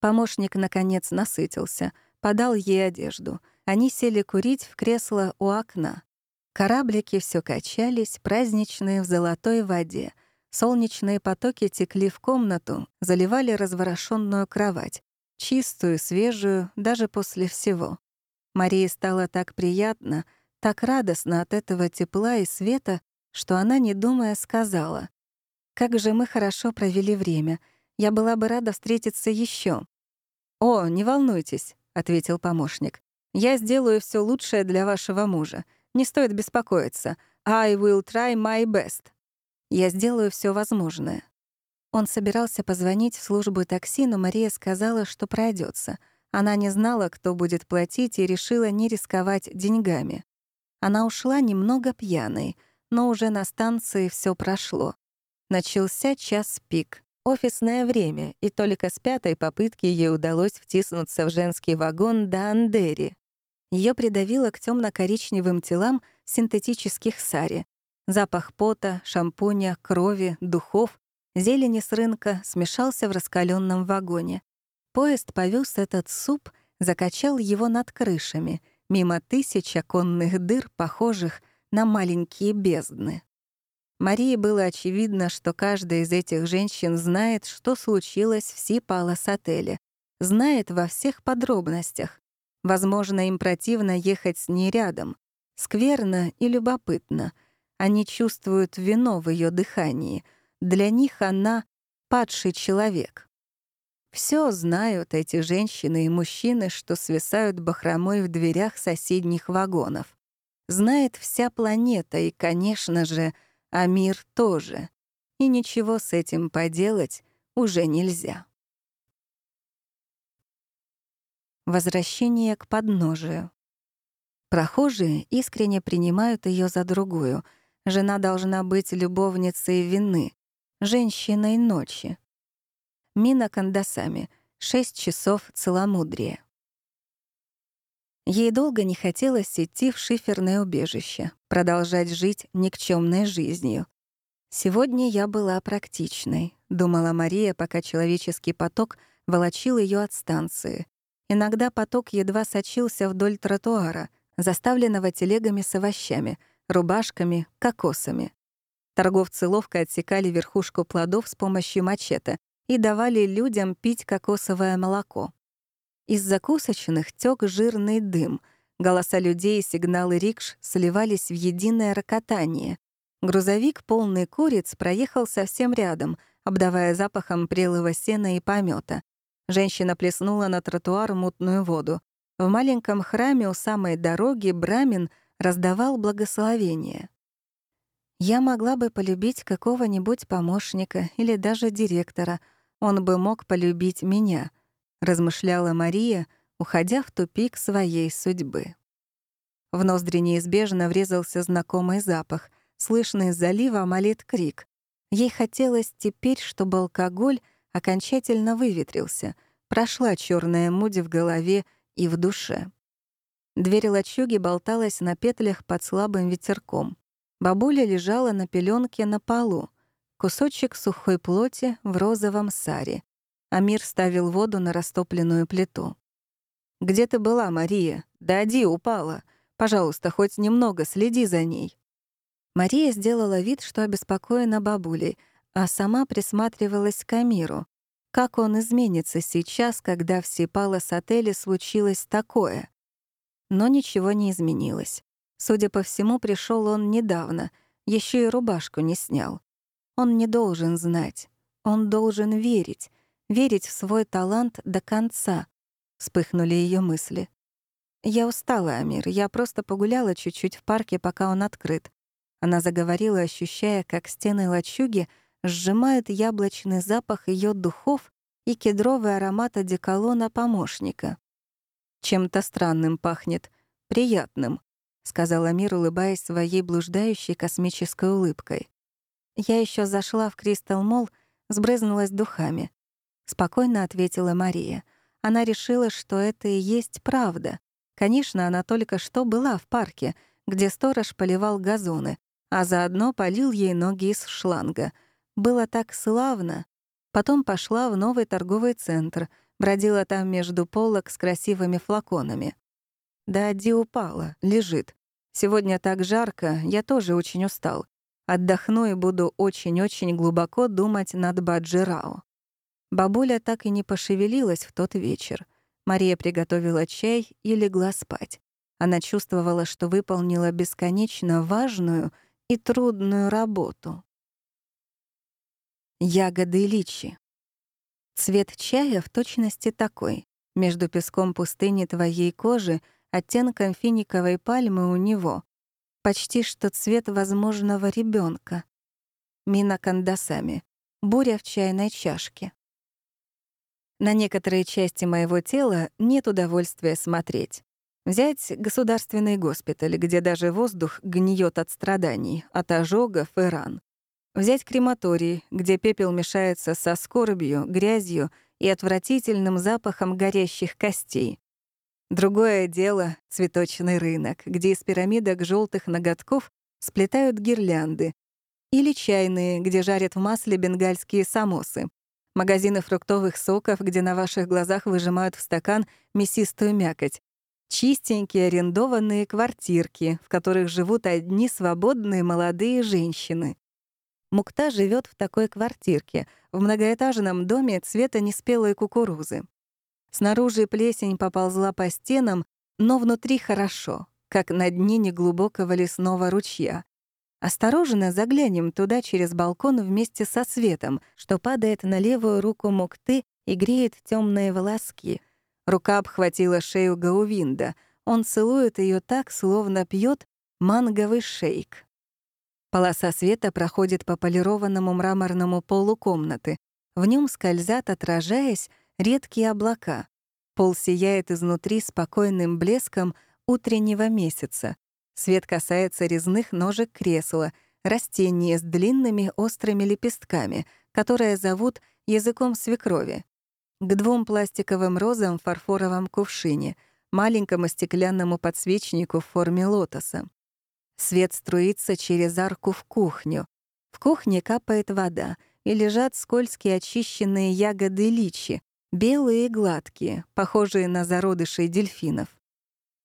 Помощник, наконец, насытился, подал ей одежду. Они сели курить в кресло у окна. Кораблики все качались, праздничные в золотой воде. Солнечные потоки текли в комнату, заливали разворошенную кровать, чистую, свежую, даже после всего. Марии стало так приятно, так радостно от этого тепла и света, что она, не думая, сказала как же мы хорошо провели время. Я была бы рада встретиться еще. «О, не волнуйтесь», — ответил помощник. «Я сделаю все лучшее для вашего мужа. Не стоит беспокоиться. I will try my best. Я сделаю все возможное». Он собирался позвонить в службу такси, но Мария сказала, что пройдется. Она не знала, кто будет платить, и решила не рисковать деньгами. Она ушла немного пьяной, но уже на станции все прошло. Начался час пик. Офисное время, и только с пятой попытки ей удалось втиснуться в женский вагон до Андери. Ее придавило к темно коричневым телам синтетических сари. Запах пота, шампуня, крови, духов, зелени с рынка смешался в раскаленном вагоне. Поезд повез этот суп, закачал его над крышами, мимо тысяч оконных дыр, похожих на маленькие бездны. Марии было очевидно, что каждая из этих женщин знает, что случилось в Си-Палас-отеле, знает во всех подробностях. Возможно, им противно ехать с ней рядом. Скверно и любопытно. Они чувствуют вино в ее дыхании. Для них она — падший человек. Все знают эти женщины и мужчины, что свисают бахромой в дверях соседних вагонов. Знает вся планета и, конечно же, — а мир тоже. И ничего с этим поделать уже нельзя. Возвращение к подножию. Прохожие искренне принимают ее за другую. Жена должна быть любовницей вины, женщиной ночи. Мина Кандасами. Шесть часов целомудрия. Ей долго не хотелось идти в шиферное убежище, продолжать жить никчемной жизнью. «Сегодня я была практичной», — думала Мария, пока человеческий поток волочил ее от станции. Иногда поток едва сочился вдоль тротуара, заставленного телегами с овощами, рубашками, кокосами. Торговцы ловко отсекали верхушку плодов с помощью мачете и давали людям пить кокосовое молоко. Из закусочных тёк жирный дым. Голоса людей и сигналы рикш сливались в единое рокотание. Грузовик, полный куриц, проехал совсем рядом, обдавая запахом прелого сена и помета. Женщина плеснула на тротуар мутную воду. В маленьком храме у самой дороги Брамин раздавал благословение. Я могла бы полюбить какого-нибудь помощника или даже директора. Он бы мог полюбить меня — размышляла Мария, уходя в тупик своей судьбы. В ноздри неизбежно врезался знакомый запах. Слышный из залива молит крик. Ей хотелось теперь, чтобы алкоголь окончательно выветрился, прошла черная муть в голове и в душе. Дверь лачуги болталась на петлях под слабым ветерком. Бабуля лежала на пеленке на полу. Кусочек сухой плоти в розовом саре. Амир ставил воду на растопленную плиту. «Где ты была, Мария? Дади упала. Пожалуйста, хоть немного следи за ней». Мария сделала вид, что обеспокоена бабулей, а сама присматривалась к Амиру. Как он изменится сейчас, когда в Сипала с отеля случилось такое? Но ничего не изменилось. Судя по всему, пришел он недавно, еще и рубашку не снял. Он не должен знать. Он должен верить верить в свой талант до конца, вспыхнули ее мысли. Я устала, Амир, я просто погуляла чуть-чуть в парке, пока он открыт. Она заговорила, ощущая, как стены лачуги сжимают яблочный запах ее духов и кедровый аромат одеколона помощника. «Чем-то странным пахнет, приятным», — сказала Мир, улыбаясь своей блуждающей космической улыбкой. Я еще зашла в Кристал Молл, сбрызнулась духами спокойно ответила Мария. Она решила, что это и есть правда. Конечно, она только что была в парке, где сторож поливал газоны, а заодно полил ей ноги из шланга. Было так славно. Потом пошла в новый торговый центр, бродила там между полок с красивыми флаконами. Да, Ди упала, лежит. Сегодня так жарко, я тоже очень устал. Отдохну и буду очень-очень глубоко думать над Баджирао. Бабуля так и не пошевелилась в тот вечер. Мария приготовила чай и легла спать. Она чувствовала, что выполнила бесконечно важную и трудную работу. Ягоды личи. Цвет чая в точности такой. Между песком пустыни твоей кожи оттенком финиковой пальмы у него. Почти что цвет возможного ребенка. Мина кандасами. Буря в чайной чашке. На некоторые части моего тела нет удовольствия смотреть. Взять государственный госпиталь, где даже воздух гниет от страданий, от ожогов и ран. Взять крематорий, где пепел мешается со скорбью, грязью и отвратительным запахом горящих костей. Другое дело — цветочный рынок, где из пирамидок желтых ноготков сплетают гирлянды. Или чайные, где жарят в масле бенгальские самосы. Магазины фруктовых соков, где на ваших глазах выжимают в стакан мясистую мякоть. Чистенькие арендованные квартирки, в которых живут одни свободные молодые женщины. Мукта живет в такой квартирке, в многоэтажном доме цвета неспелой кукурузы. Снаружи плесень поползла по стенам, но внутри хорошо, как на дне неглубокого лесного ручья. Осторожно заглянем туда через балкон вместе со светом, что падает на левую руку Мукты и греет темные волоски — Рука обхватила шею Гаувинда. Он целует ее так, словно пьет манговый шейк. Полоса света проходит по полированному мраморному полу комнаты. В нем скользят, отражаясь, редкие облака. Пол сияет изнутри спокойным блеском утреннего месяца. Свет касается резных ножек кресла, растения с длинными острыми лепестками, которые зовут языком свекрови к двум пластиковым розам в фарфоровом кувшине, маленькому стеклянному подсвечнику в форме лотоса. Свет струится через арку в кухню. В кухне капает вода, и лежат скользкие очищенные ягоды личи, белые и гладкие, похожие на зародышей дельфинов.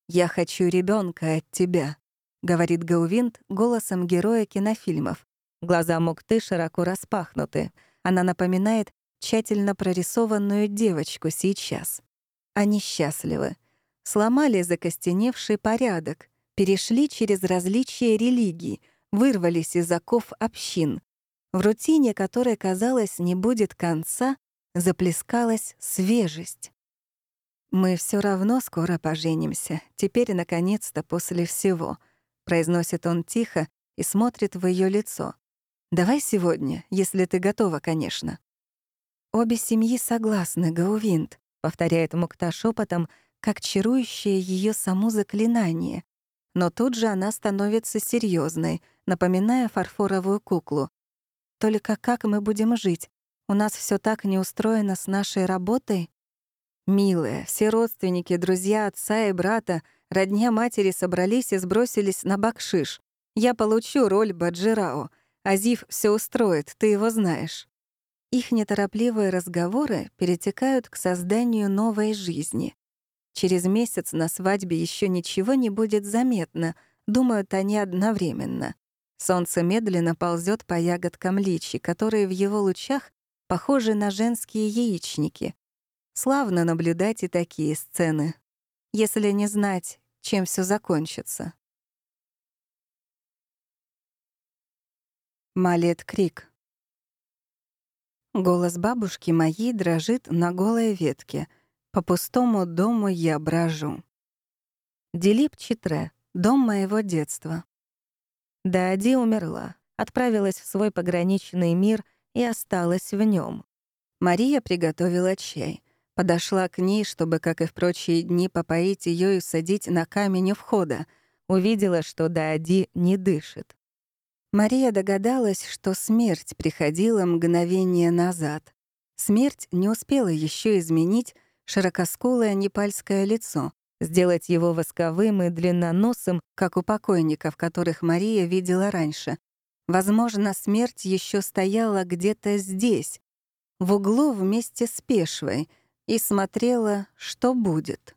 «Я хочу ребенка от тебя», — говорит Гаувинт голосом героя кинофильмов. Глаза Мукты широко распахнуты. Она напоминает тщательно прорисованную девочку сейчас. Они счастливы. Сломали закостеневший порядок, перешли через различия религий, вырвались из оков общин. В рутине, которой, казалось, не будет конца, заплескалась свежесть. «Мы все равно скоро поженимся, теперь, наконец-то, после всего», — произносит он тихо и смотрит в ее лицо. «Давай сегодня, если ты готова, конечно». «Обе семьи согласны, Гаувинт», — повторяет Мукта шепотом, как чарующее ее саму заклинание. Но тут же она становится серьезной, напоминая фарфоровую куклу. «Только как мы будем жить? У нас все так не устроено с нашей работой?» «Милая, все родственники, друзья отца и брата, родня матери собрались и сбросились на бакшиш. Я получу роль Баджирао. Азив все устроит, ты его знаешь». Их неторопливые разговоры перетекают к созданию новой жизни. Через месяц на свадьбе еще ничего не будет заметно, думают они одновременно. Солнце медленно ползет по ягодкам личи, которые в его лучах похожи на женские яичники. Славно наблюдать и такие сцены, если не знать, чем все закончится. Малет Крик Голос бабушки моей дрожит на голой ветке. По пустому дому я брожу. Делип Читре, дом моего детства. Даади умерла, отправилась в свой пограничный мир и осталась в нем. Мария приготовила чай. Подошла к ней, чтобы, как и в прочие дни, попоить ее и садить на камень у входа. Увидела, что Даади не дышит. Мария догадалась, что смерть приходила мгновение назад. Смерть не успела еще изменить широкоскулое непальское лицо, сделать его восковым и длинноносым, как у покойников, которых Мария видела раньше. Возможно, смерть еще стояла где-то здесь, в углу вместе с Пешвой, и смотрела, что будет.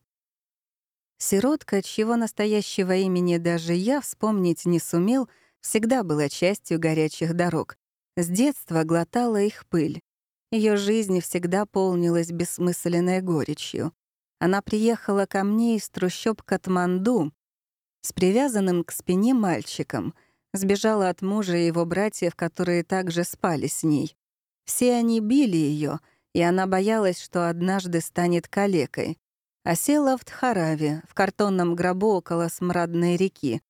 Сиротка, чьего настоящего имени даже я вспомнить не сумел — всегда была частью горячих дорог. С детства глотала их пыль. Ее жизнь всегда полнилась бессмысленной горечью. Она приехала ко мне из трущоб Катманду с привязанным к спине мальчиком, сбежала от мужа и его братьев, которые также спали с ней. Все они били ее, и она боялась, что однажды станет калекой. А в Тхараве, в картонном гробу около смрадной реки.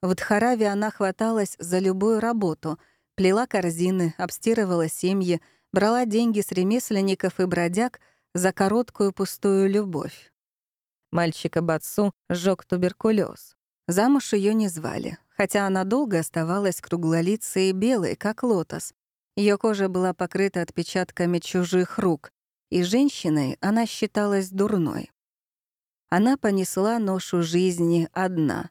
В Тхараве она хваталась за любую работу, плела корзины, обстирывала семьи, брала деньги с ремесленников и бродяг за короткую пустую любовь. Мальчика Бацу сжёг туберкулез. Замуж ее не звали, хотя она долго оставалась круглолицей и белой, как лотос. Ее кожа была покрыта отпечатками чужих рук, и женщиной она считалась дурной. Она понесла ношу жизни одна.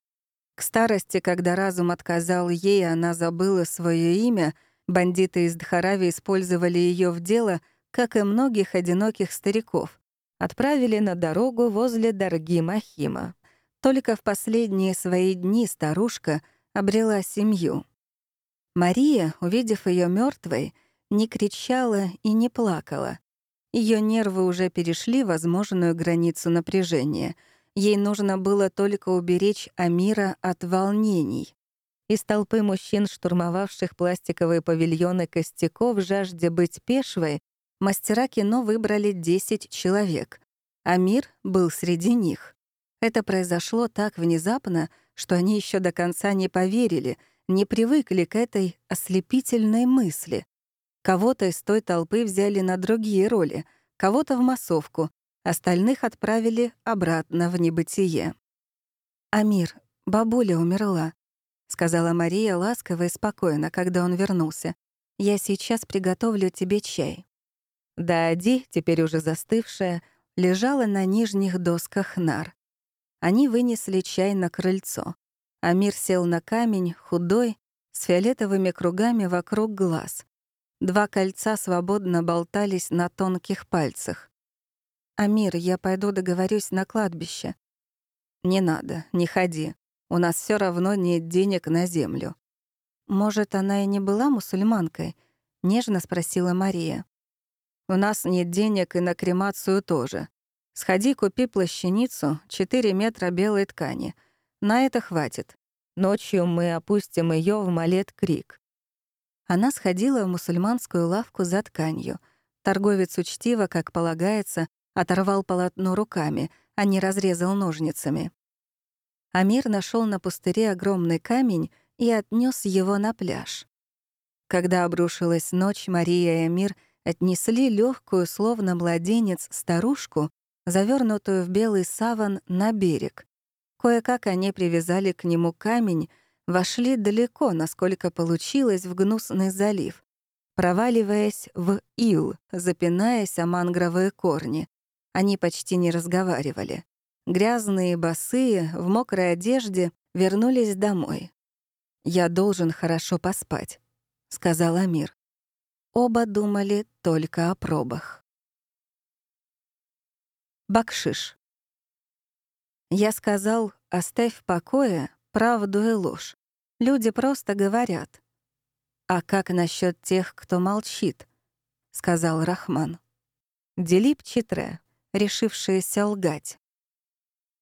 К старости, когда разум отказал ей, она забыла свое имя, бандиты из Дхарави использовали ее в дело, как и многих одиноких стариков. Отправили на дорогу возле Дарги Махима. Только в последние свои дни старушка обрела семью. Мария, увидев ее мертвой, не кричала и не плакала. Ее нервы уже перешли возможную границу напряжения. Ей нужно было только уберечь Амира от волнений. Из толпы мужчин, штурмовавших пластиковые павильоны костяков в жажде быть пешвой, мастера кино выбрали 10 человек. Амир был среди них. Это произошло так внезапно, что они еще до конца не поверили, не привыкли к этой ослепительной мысли. Кого-то из той толпы взяли на другие роли, кого-то в массовку, остальных отправили обратно в небытие. «Амир, бабуля умерла», — сказала Мария ласково и спокойно, когда он вернулся. «Я сейчас приготовлю тебе чай». Даоди, теперь уже застывшая, лежала на нижних досках нар. Они вынесли чай на крыльцо. Амир сел на камень, худой, с фиолетовыми кругами вокруг глаз. Два кольца свободно болтались на тонких пальцах. «Амир, я пойду договорюсь на кладбище». «Не надо, не ходи. У нас все равно нет денег на землю». «Может, она и не была мусульманкой?» — нежно спросила Мария. «У нас нет денег и на кремацию тоже. Сходи, купи плащаницу, 4 метра белой ткани. На это хватит. Ночью мы опустим ее в Малет Крик. Она сходила в мусульманскую лавку за тканью. Торговец учтиво, как полагается, оторвал полотно руками, а не разрезал ножницами. Амир нашел на пустыре огромный камень и отнес его на пляж. Когда обрушилась ночь, Мария и Амир отнесли легкую, словно младенец, старушку завернутую в белый саван, на берег. Кое-как они привязали к нему камень, вошли далеко, насколько получилось, в гнусный залив, проваливаясь в ил, запинаясь о мангровые корни. Они почти не разговаривали. Грязные, босые, в мокрой одежде вернулись домой. «Я должен хорошо поспать», — сказал Амир. Оба думали только о пробах. Бакшиш. Я сказал, оставь в покое правду и ложь. Люди просто говорят. А как насчет тех, кто молчит? Сказал Рахман. Делип Читре, решившиеся лгать.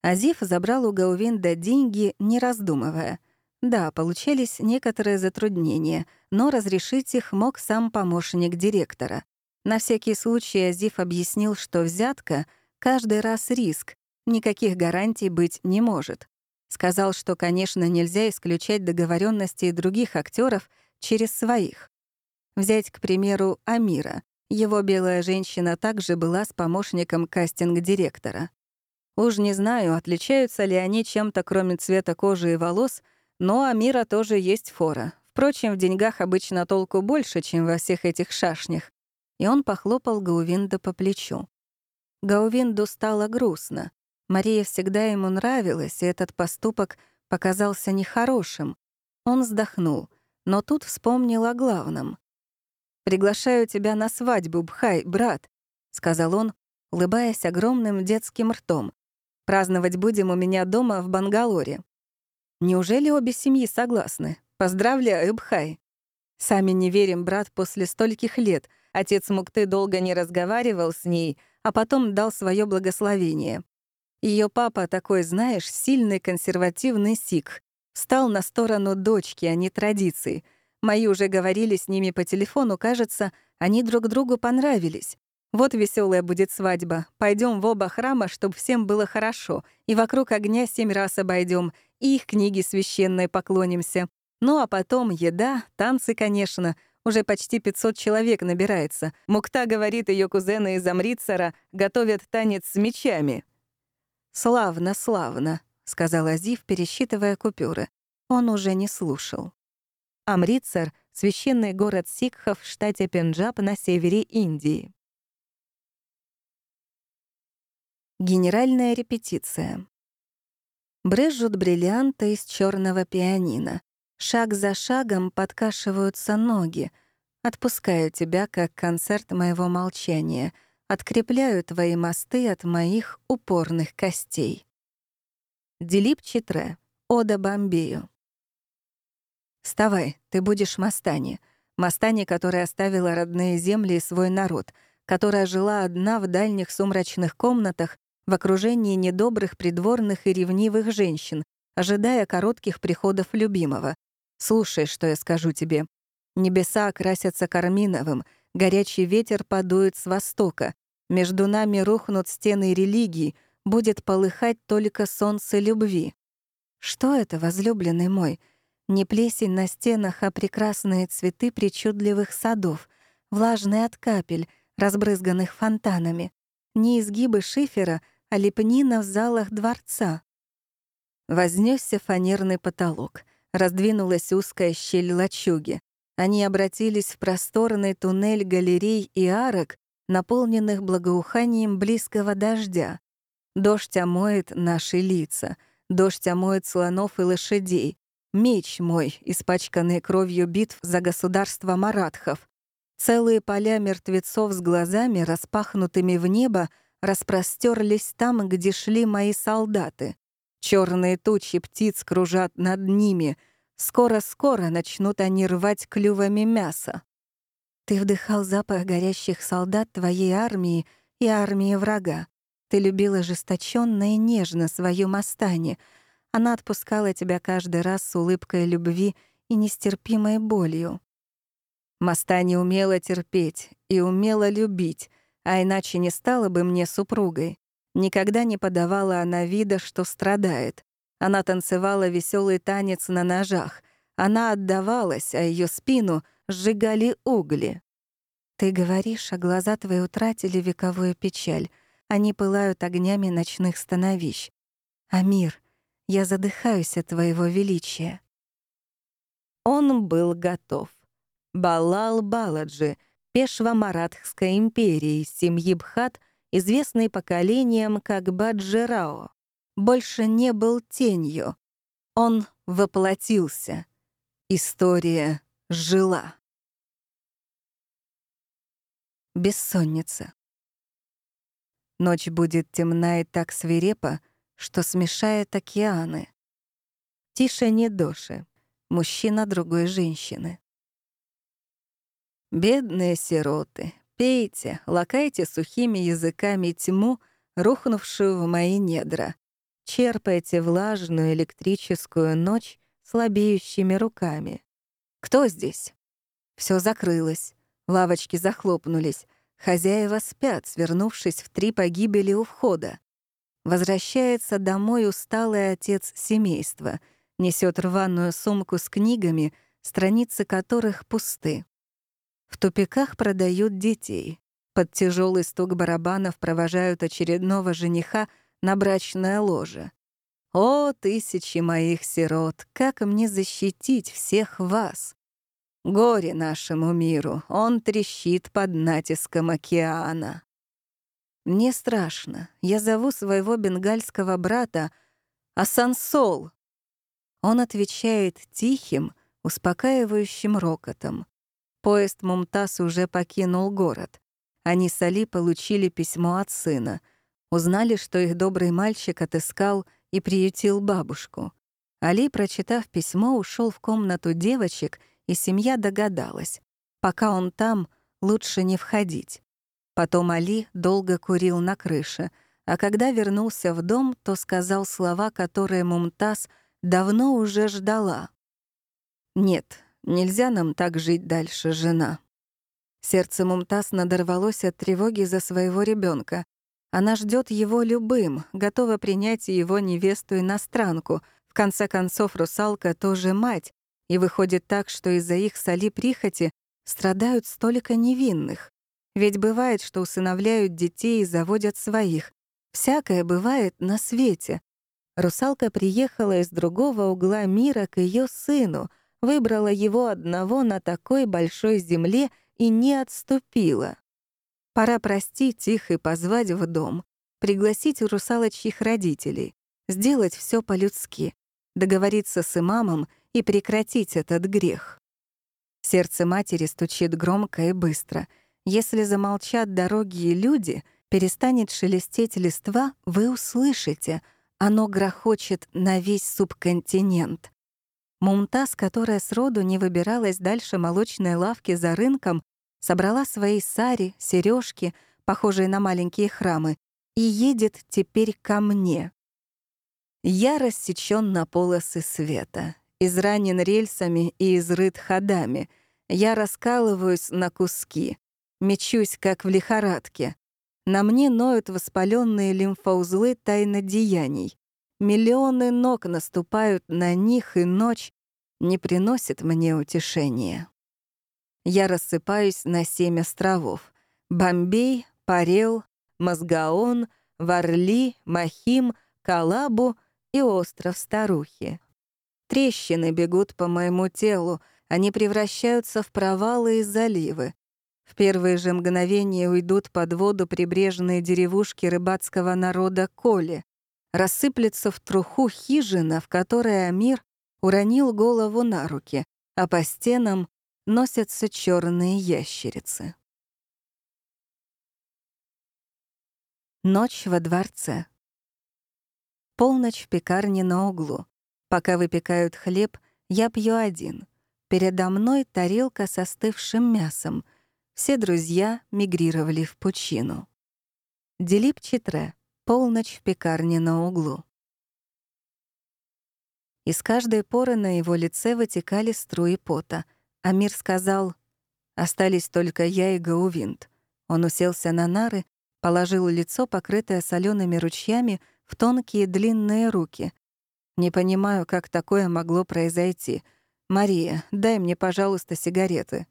Азиф забрал у Гаувинда деньги, не раздумывая. Да, получались некоторые затруднения, но разрешить их мог сам помощник директора. На всякий случай Азиф объяснил, что взятка — Каждый раз риск, никаких гарантий быть не может. Сказал, что, конечно, нельзя исключать договоренности других актеров через своих. Взять, к примеру, Амира. Его белая женщина также была с помощником кастинг-директора. Уж не знаю, отличаются ли они чем-то, кроме цвета кожи и волос, но Амира тоже есть фора. Впрочем, в деньгах обычно толку больше, чем во всех этих шашнях. И он похлопал Гаувинда по плечу. Гаувинду стало грустно. Мария всегда ему нравилась, и этот поступок показался нехорошим. Он вздохнул, но тут вспомнил о главном. «Приглашаю тебя на свадьбу, Бхай, брат», — сказал он, улыбаясь огромным детским ртом. «Праздновать будем у меня дома в Бангалоре». Неужели обе семьи согласны? Поздравляю, Бхай. Сами не верим, брат, после стольких лет. Отец Мукты долго не разговаривал с ней, а потом дал свое благословение. Ее папа такой, знаешь, сильный консервативный сикх. Встал на сторону дочки, а не традиций. Мои уже говорили с ними по телефону, кажется, они друг другу понравились. Вот веселая будет свадьба. Пойдем в оба храма, чтобы всем было хорошо, и вокруг огня семь раз обойдем, и их книги священные поклонимся. Ну а потом еда, танцы, конечно. Уже почти 500 человек набирается. Мукта говорит, ее кузены из Амрицара готовят танец с мечами. «Славно, славно», — сказал Азив, пересчитывая купюры. Он уже не слушал. Амритсар — священный город сикхов в штате Пенджаб на севере Индии. Генеральная репетиция. Брызжут бриллианты из черного пианино. Шаг за шагом подкашиваются ноги. Отпускаю тебя, как концерт моего молчания. Открепляю твои мосты от моих упорных костей. Дилип Читре. Ода Бомбею. «Вставай, ты будешь Мастани. Мастани, которая оставила родные земли и свой народ, которая жила одна в дальних сумрачных комнатах, в окружении недобрых придворных и ревнивых женщин, ожидая коротких приходов любимого. Слушай, что я скажу тебе. Небеса окрасятся карминовым, горячий ветер подует с востока, между нами рухнут стены религии, будет полыхать только солнце любви. Что это, возлюбленный мой? Не плесень на стенах, а прекрасные цветы причудливых садов, влажные от капель, разбрызганных фонтанами, не изгибы шифера — а лепнина в залах дворца. Вознесся фанерный потолок, раздвинулась узкая щель лачуги. Они обратились в просторный туннель галерей и арок, наполненных благоуханием близкого дождя. Дождь омоет наши лица, дождь омоет слонов и лошадей. Меч мой, испачканный кровью битв за государство маратхов. Целые поля мертвецов с глазами, распахнутыми в небо, распростерлись там, где шли мои солдаты. Черные тучи птиц кружат над ними. Скоро-скоро начнут они рвать клювами мясо. Ты вдыхал запах горящих солдат твоей армии и армии врага. Ты любила ожесточенно и нежно свою Мастани. Она отпускала тебя каждый раз с улыбкой любви и нестерпимой болью. Мастани умела терпеть и умела любить, а иначе не стала бы мне супругой. Никогда не подавала она вида, что страдает. Она танцевала веселый танец на ножах. Она отдавалась, а ее спину сжигали угли. Ты говоришь, а глаза твои утратили вековую печаль. Они пылают огнями ночных становищ. Амир, я задыхаюсь от твоего величия. Он был готов. Балал Баладжи, Пешва Маратхской империи семьи Бхат, известный поколением как Баджирао, больше не был тенью. Он воплотился. История жила. Бессонница. Ночь будет темна и так свирепа, что смешает океаны. Тише не доши. Мужчина другой женщины. Бедные сироты, пейте, лакайте сухими языками тьму, рухнувшую в мои недра. Черпайте влажную электрическую ночь слабеющими руками. Кто здесь? Все закрылось. Лавочки захлопнулись. Хозяева спят, свернувшись в три погибели у входа. Возвращается домой усталый отец семейства, несет рваную сумку с книгами, страницы которых пусты. В тупиках продают детей. Под тяжелый стук барабанов провожают очередного жениха на брачное ложе. О, тысячи моих сирот, как мне защитить всех вас? Горе нашему миру, он трещит под натиском океана. Мне страшно. Я зову своего бенгальского брата Асансол. Он отвечает тихим, успокаивающим рокотом. Поезд Мумтаз уже покинул город. Они с Али получили письмо от сына. Узнали, что их добрый мальчик отыскал и приютил бабушку. Али, прочитав письмо, ушел в комнату девочек, и семья догадалась. Пока он там, лучше не входить. Потом Али долго курил на крыше, а когда вернулся в дом, то сказал слова, которые Мумтаз давно уже ждала. «Нет, Нельзя нам так жить дальше, жена. Сердце Мумтаз надорвалось от тревоги за своего ребенка. Она ждет его любым, готова принять его невесту-иностранку. В конце концов, русалка тоже мать, и выходит так, что из-за их соли прихоти страдают столько невинных. Ведь бывает, что усыновляют детей и заводят своих. Всякое бывает на свете. Русалка приехала из другого угла мира к ее сыну, выбрала его одного на такой большой земле и не отступила. Пора простить их и позвать в дом, пригласить русалочьих родителей, сделать все по-людски, договориться с имамом и прекратить этот грех. Сердце матери стучит громко и быстро. Если замолчат дороги и люди, перестанет шелестеть листва, вы услышите — оно грохочет на весь субконтинент. Мумтаз, которая сроду не выбиралась дальше молочной лавки за рынком, собрала свои сари, сережки, похожие на маленькие храмы, и едет теперь ко мне. Я рассечён на полосы света, изранен рельсами и изрыт ходами. Я раскалываюсь на куски, мечусь, как в лихорадке. На мне ноют воспаленные лимфоузлы тайнодеяний. Миллионы ног наступают на них, и ночь не приносит мне утешения. Я рассыпаюсь на семь островов. Бомбей, Парел, Мозгаон, Варли, Махим, Калабу и остров Старухи. Трещины бегут по моему телу, они превращаются в провалы и заливы. В первые же мгновения уйдут под воду прибрежные деревушки рыбацкого народа Коли. Рассыплется в труху хижина, в которой Амир уронил голову на руки, а по стенам носятся черные ящерицы. Ночь во дворце. Полночь в пекарне на углу. Пока выпекают хлеб, я пью один. Передо мной тарелка со остывшим мясом — все друзья мигрировали в пучину. Делип Читре. Полночь в пекарне на углу. Из каждой поры на его лице вытекали струи пота. Амир сказал, «Остались только я и Гаувинт». Он уселся на нары, положил лицо, покрытое солеными ручьями, в тонкие длинные руки. «Не понимаю, как такое могло произойти. Мария, дай мне, пожалуйста, сигареты».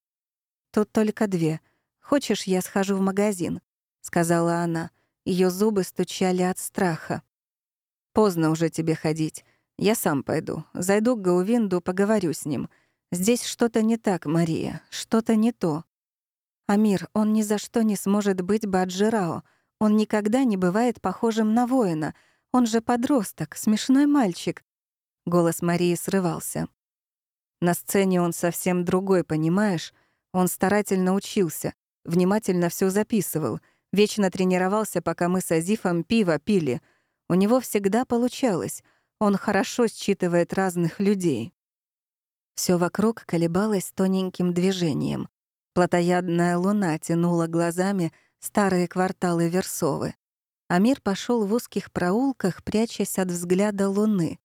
«Тут только две. Хочешь, я схожу в магазин?» — сказала она. Ее зубы стучали от страха. «Поздно уже тебе ходить. Я сам пойду. Зайду к Гаувинду, поговорю с ним. Здесь что-то не так, Мария, что-то не то. Амир, он ни за что не сможет быть Баджирао. Он никогда не бывает похожим на воина. Он же подросток, смешной мальчик». Голос Марии срывался. На сцене он совсем другой, понимаешь? Он старательно учился, внимательно все записывал, вечно тренировался, пока мы с Азифом пиво пили. У него всегда получалось. Он хорошо считывает разных людей. Все вокруг колебалось тоненьким движением. Платоядная луна тянула глазами старые кварталы Версовы. Амир пошел в узких проулках, прячась от взгляда луны.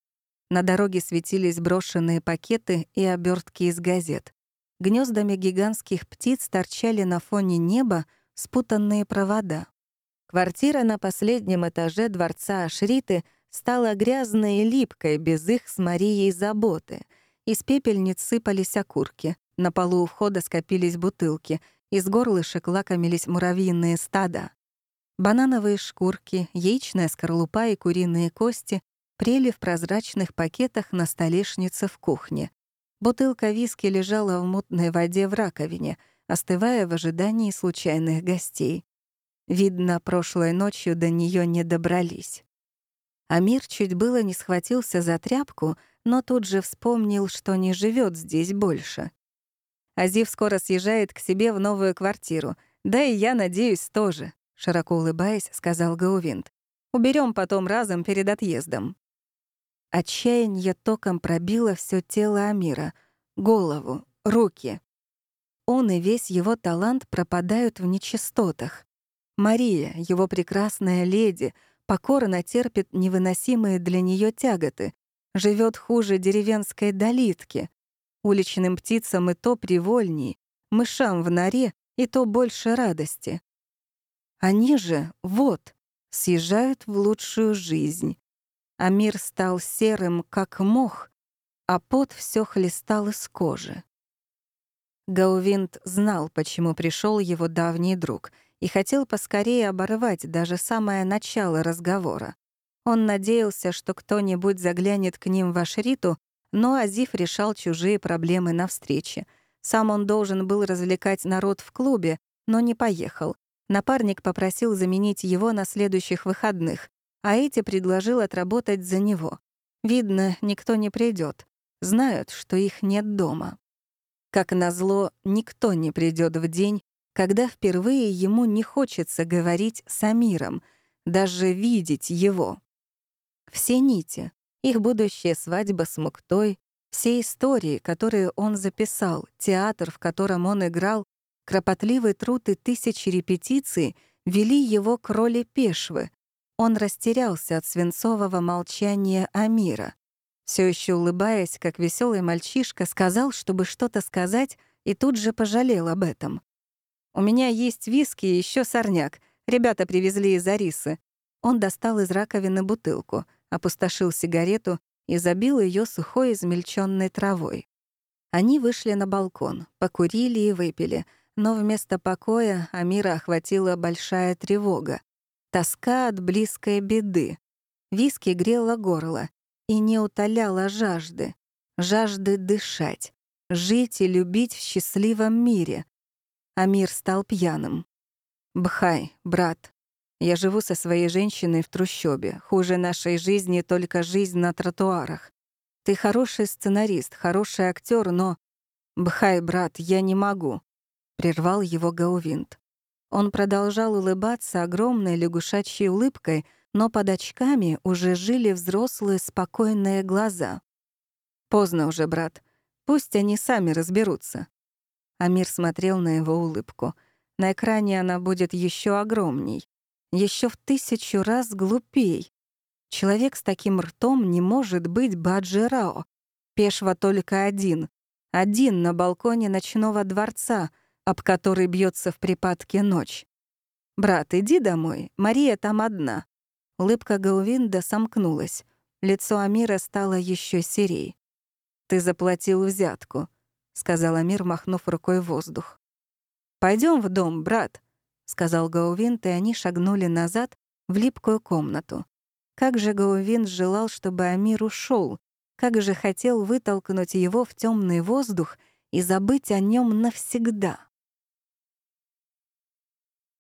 На дороге светились брошенные пакеты и обертки из газет. Гнездами гигантских птиц торчали на фоне неба спутанные провода. Квартира на последнем этаже дворца Ашриты стала грязной и липкой без их с Марией заботы. Из пепельниц сыпались окурки, на полу у входа скопились бутылки, из горлышек лакомились муравьиные стада. Банановые шкурки, яичная скорлупа и куриные кости прели в прозрачных пакетах на столешнице в кухне. Бутылка виски лежала в мутной воде в раковине, остывая в ожидании случайных гостей. Видно, прошлой ночью до нее не добрались. Амир чуть было не схватился за тряпку, но тут же вспомнил, что не живет здесь больше. Азив скоро съезжает к себе в новую квартиру. Да и я надеюсь тоже, широко улыбаясь, сказал Гаувинт. Уберем потом разом перед отъездом. Отчаяние током пробило все тело Амира, голову, руки. Он и весь его талант пропадают в нечистотах. Мария, его прекрасная леди, покорно терпит невыносимые для нее тяготы, живет хуже деревенской долитки. Уличным птицам и то привольней, мышам в норе и то больше радости. Они же, вот, съезжают в лучшую жизнь. А мир стал серым, как мох, а пот все хлестал из кожи. Гаувинт знал, почему пришел его давний друг, и хотел поскорее оборвать даже самое начало разговора. Он надеялся, что кто-нибудь заглянет к ним в Ашриту, но Азиф решал чужие проблемы на встрече. Сам он должен был развлекать народ в клубе, но не поехал. Напарник попросил заменить его на следующих выходных, а эти предложил отработать за него. Видно, никто не придет. Знают, что их нет дома. Как назло, никто не придет в день, когда впервые ему не хочется говорить с Амиром, даже видеть его. Все нити, их будущая свадьба с Муктой, все истории, которые он записал, театр, в котором он играл, кропотливый труд и тысячи репетиций вели его к роли Пешвы. Он растерялся от свинцового молчания Амира. Все еще улыбаясь, как веселый мальчишка, сказал, чтобы что-то сказать, и тут же пожалел об этом. «У меня есть виски и еще сорняк. Ребята привезли из Арисы». Он достал из раковины бутылку — опустошил сигарету и забил ее сухой измельченной травой. Они вышли на балкон, покурили и выпили, но вместо покоя Амира охватила большая тревога. Тоска от близкой беды. Виски грела горло и не утоляла жажды. Жажды дышать, жить и любить в счастливом мире. Амир стал пьяным. «Бхай, брат, я живу со своей женщиной в трущобе. Хуже нашей жизни только жизнь на тротуарах. Ты хороший сценарист, хороший актер, но... Бхай, брат, я не могу. Прервал его Гаувинт. Он продолжал улыбаться огромной лягушачьей улыбкой, но под очками уже жили взрослые спокойные глаза. «Поздно уже, брат. Пусть они сами разберутся». Амир смотрел на его улыбку. На экране она будет еще огромней еще в тысячу раз глупей. Человек с таким ртом не может быть Баджирао. Пешва только один. Один на балконе ночного дворца, об который бьется в припадке ночь. «Брат, иди домой, Мария там одна». Улыбка Гаувинда сомкнулась. Лицо Амира стало еще серей. «Ты заплатил взятку», — сказал Амир, махнув рукой в воздух. Пойдем в дом, брат», — сказал Гаувинт, и они шагнули назад в липкую комнату. Как же Гаувинт желал, чтобы Амир ушел, как же хотел вытолкнуть его в темный воздух и забыть о нем навсегда.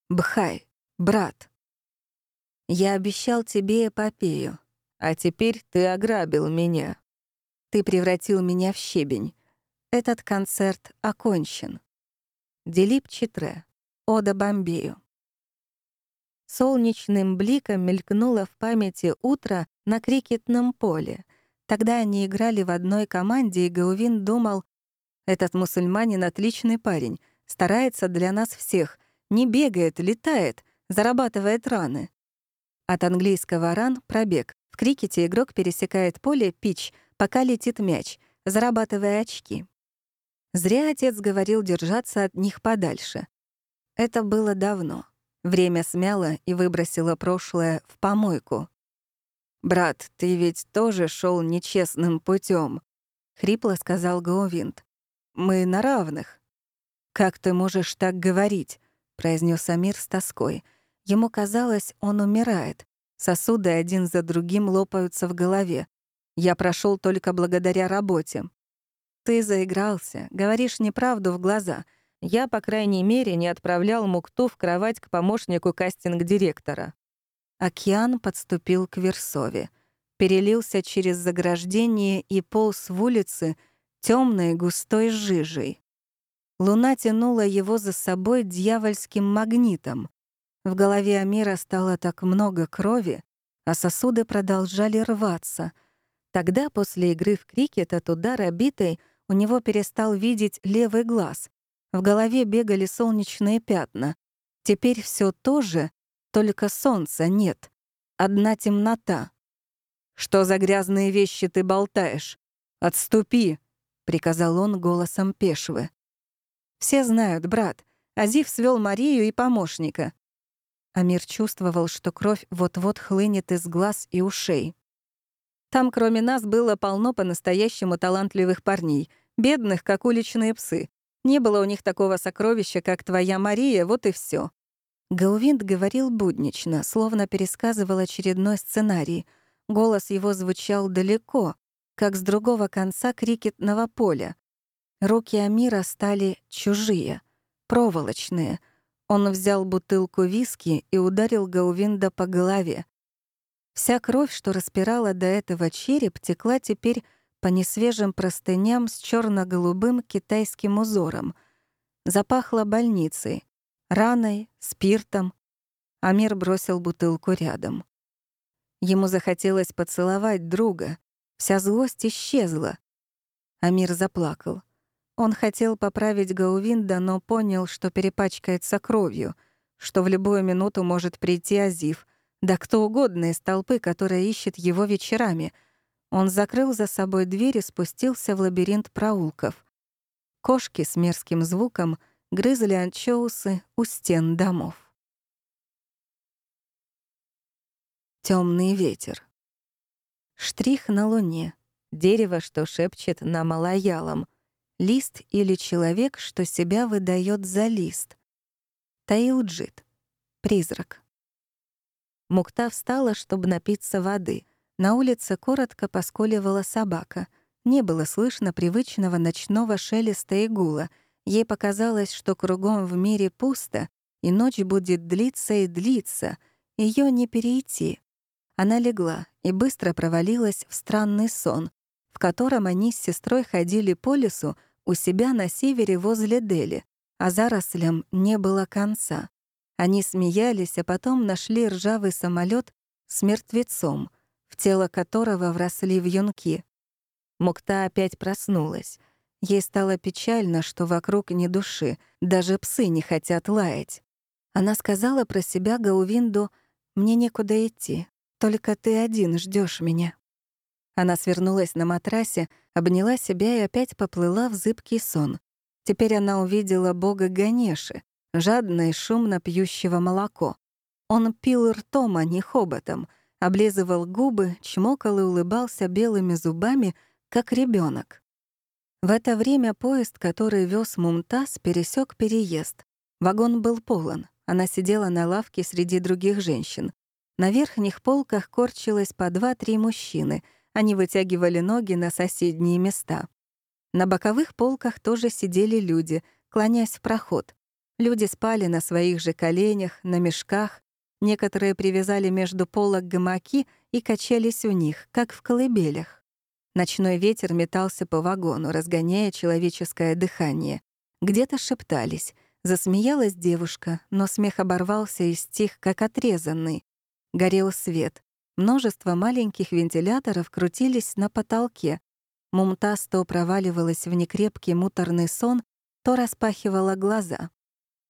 Бхай, брат, я обещал тебе эпопею, а теперь ты ограбил меня. Ты превратил меня в щебень. Этот концерт окончен. Делип Читре. Ода Бомбею. Солнечным бликом мелькнуло в памяти утро на крикетном поле. Тогда они играли в одной команде, и Гаувин думал, «Этот мусульманин — отличный парень, старается для нас всех, не бегает, летает, зарабатывает раны». От английского «ран» — пробег. В крикете игрок пересекает поле, пич, пока летит мяч, зарабатывая очки. Зря отец говорил держаться от них подальше. Это было давно. Время смяло и выбросило прошлое в помойку. «Брат, ты ведь тоже шел нечестным путем, хрипло сказал Гаувинт. «Мы на равных». «Как ты можешь так говорить?» — произнес Амир с тоской. Ему казалось, он умирает. Сосуды один за другим лопаются в голове. Я прошел только благодаря работе. Ты заигрался, говоришь неправду в глаза — я, по крайней мере, не отправлял Мукту в кровать к помощнику кастинг-директора. Океан подступил к Версове, перелился через заграждение и полз в улицы темной густой жижей. Луна тянула его за собой дьявольским магнитом. В голове Амира стало так много крови, а сосуды продолжали рваться. Тогда, после игры в крикет от удара битой, у него перестал видеть левый глаз, в голове бегали солнечные пятна. Теперь все то же, только солнца нет. Одна темнота. «Что за грязные вещи ты болтаешь? Отступи!» — приказал он голосом Пешвы. «Все знают, брат. Азив свел Марию и помощника. Амир чувствовал, что кровь вот-вот хлынет из глаз и ушей. Там, кроме нас, было полно по-настоящему талантливых парней, бедных, как уличные псы. Не было у них такого сокровища, как твоя Мария, вот и все. Гаувинд говорил буднично, словно пересказывал очередной сценарий. Голос его звучал далеко, как с другого конца крикетного поля. Руки Амира стали чужие, проволочные. Он взял бутылку виски и ударил Гаувинда по голове. Вся кровь, что распирала до этого череп, текла теперь по несвежим простыням с черно голубым китайским узором. Запахло больницей, раной, спиртом. Амир бросил бутылку рядом. Ему захотелось поцеловать друга. Вся злость исчезла. Амир заплакал. Он хотел поправить Гаувинда, но понял, что перепачкается кровью, что в любую минуту может прийти Азив, да кто угодно из толпы, которая ищет его вечерами. Он закрыл за собой дверь и спустился в лабиринт проулков. Кошки с мерзким звуком грызли анчоусы у стен домов. Темный ветер. Штрих на луне. Дерево, что шепчет на малоялом. Лист или человек, что себя выдает за лист. Таилджит. Призрак. Мукта встала, чтобы напиться воды. На улице коротко поскуливала собака. Не было слышно привычного ночного шелеста и гула. Ей показалось, что кругом в мире пусто, и ночь будет длиться и длиться, ее не перейти. Она легла и быстро провалилась в странный сон, в котором они с сестрой ходили по лесу у себя на севере возле Дели, а зарослям не было конца. Они смеялись, а потом нашли ржавый самолет с мертвецом, в тело которого вросли вьюнки. Мукта опять проснулась. Ей стало печально, что вокруг ни души, даже псы не хотят лаять. Она сказала про себя Гаувинду «Мне некуда идти, только ты один ждешь меня». Она свернулась на матрасе, обняла себя и опять поплыла в зыбкий сон. Теперь она увидела бога Ганеши, жадно и шумно пьющего молоко. Он пил ртом, а не хоботом, облизывал губы, чмокал и улыбался белыми зубами, как ребенок. В это время поезд, который вез Мумтаз, пересек переезд. Вагон был полон. Она сидела на лавке среди других женщин. На верхних полках корчилось по два-три мужчины. Они вытягивали ноги на соседние места. На боковых полках тоже сидели люди, клонясь в проход. Люди спали на своих же коленях, на мешках. Некоторые привязали между полок гамаки и качались у них, как в колыбелях. Ночной ветер метался по вагону, разгоняя человеческое дыхание. Где-то шептались. Засмеялась девушка, но смех оборвался и стих, как отрезанный. Горел свет. Множество маленьких вентиляторов крутились на потолке. Мумтаз то проваливалась в некрепкий муторный сон, то распахивала глаза.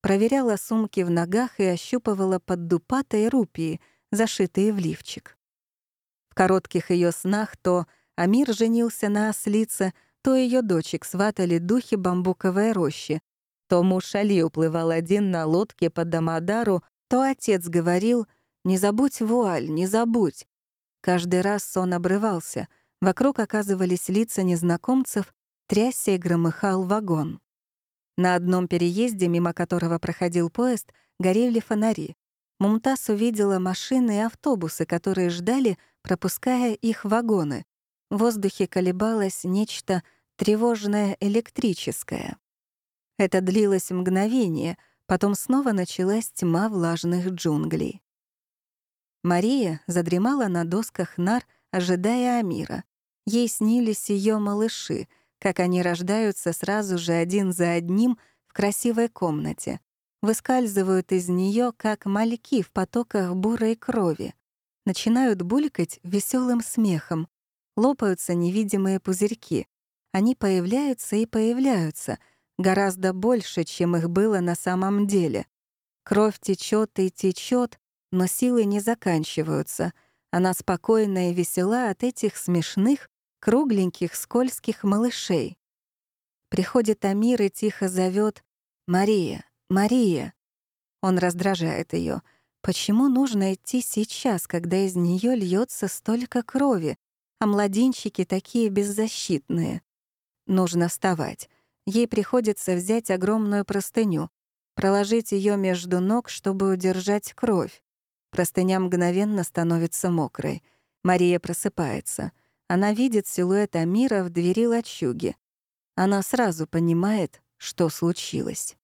Проверяла сумки в ногах и ощупывала под дупатой рупии, зашитые в лифчик. В коротких ее снах то Амир женился на ослице, то ее дочек сватали духи бамбуковой рощи, то муж Али уплывал один на лодке по Дамадару, то отец говорил «Не забудь вуаль, не забудь». Каждый раз сон обрывался, вокруг оказывались лица незнакомцев, трясся и громыхал вагон. На одном переезде, мимо которого проходил поезд, горели фонари. Мумтаз увидела машины и автобусы, которые ждали, пропуская их вагоны. В воздухе колебалось нечто тревожное электрическое. Это длилось мгновение, потом снова началась тьма влажных джунглей. Мария задремала на досках нар, ожидая Амира. Ей снились ее малыши — как они рождаются сразу же один за одним в красивой комнате, выскальзывают из нее, как мальки в потоках бурой крови, начинают булькать веселым смехом, лопаются невидимые пузырьки. Они появляются и появляются, гораздо больше, чем их было на самом деле. Кровь течет и течет, но силы не заканчиваются. Она спокойна и весела от этих смешных, кругленьких, скользких малышей. Приходит Амир и тихо зовет «Мария, «Мария!» Он раздражает ее. Почему нужно идти сейчас, когда из нее льется столько крови, а младенчики такие беззащитные? Нужно вставать. Ей приходится взять огромную простыню, проложить ее между ног, чтобы удержать кровь. Простыня мгновенно становится мокрой. Мария просыпается. Она видит силуэт Амира в двери лачуги. Она сразу понимает, что случилось.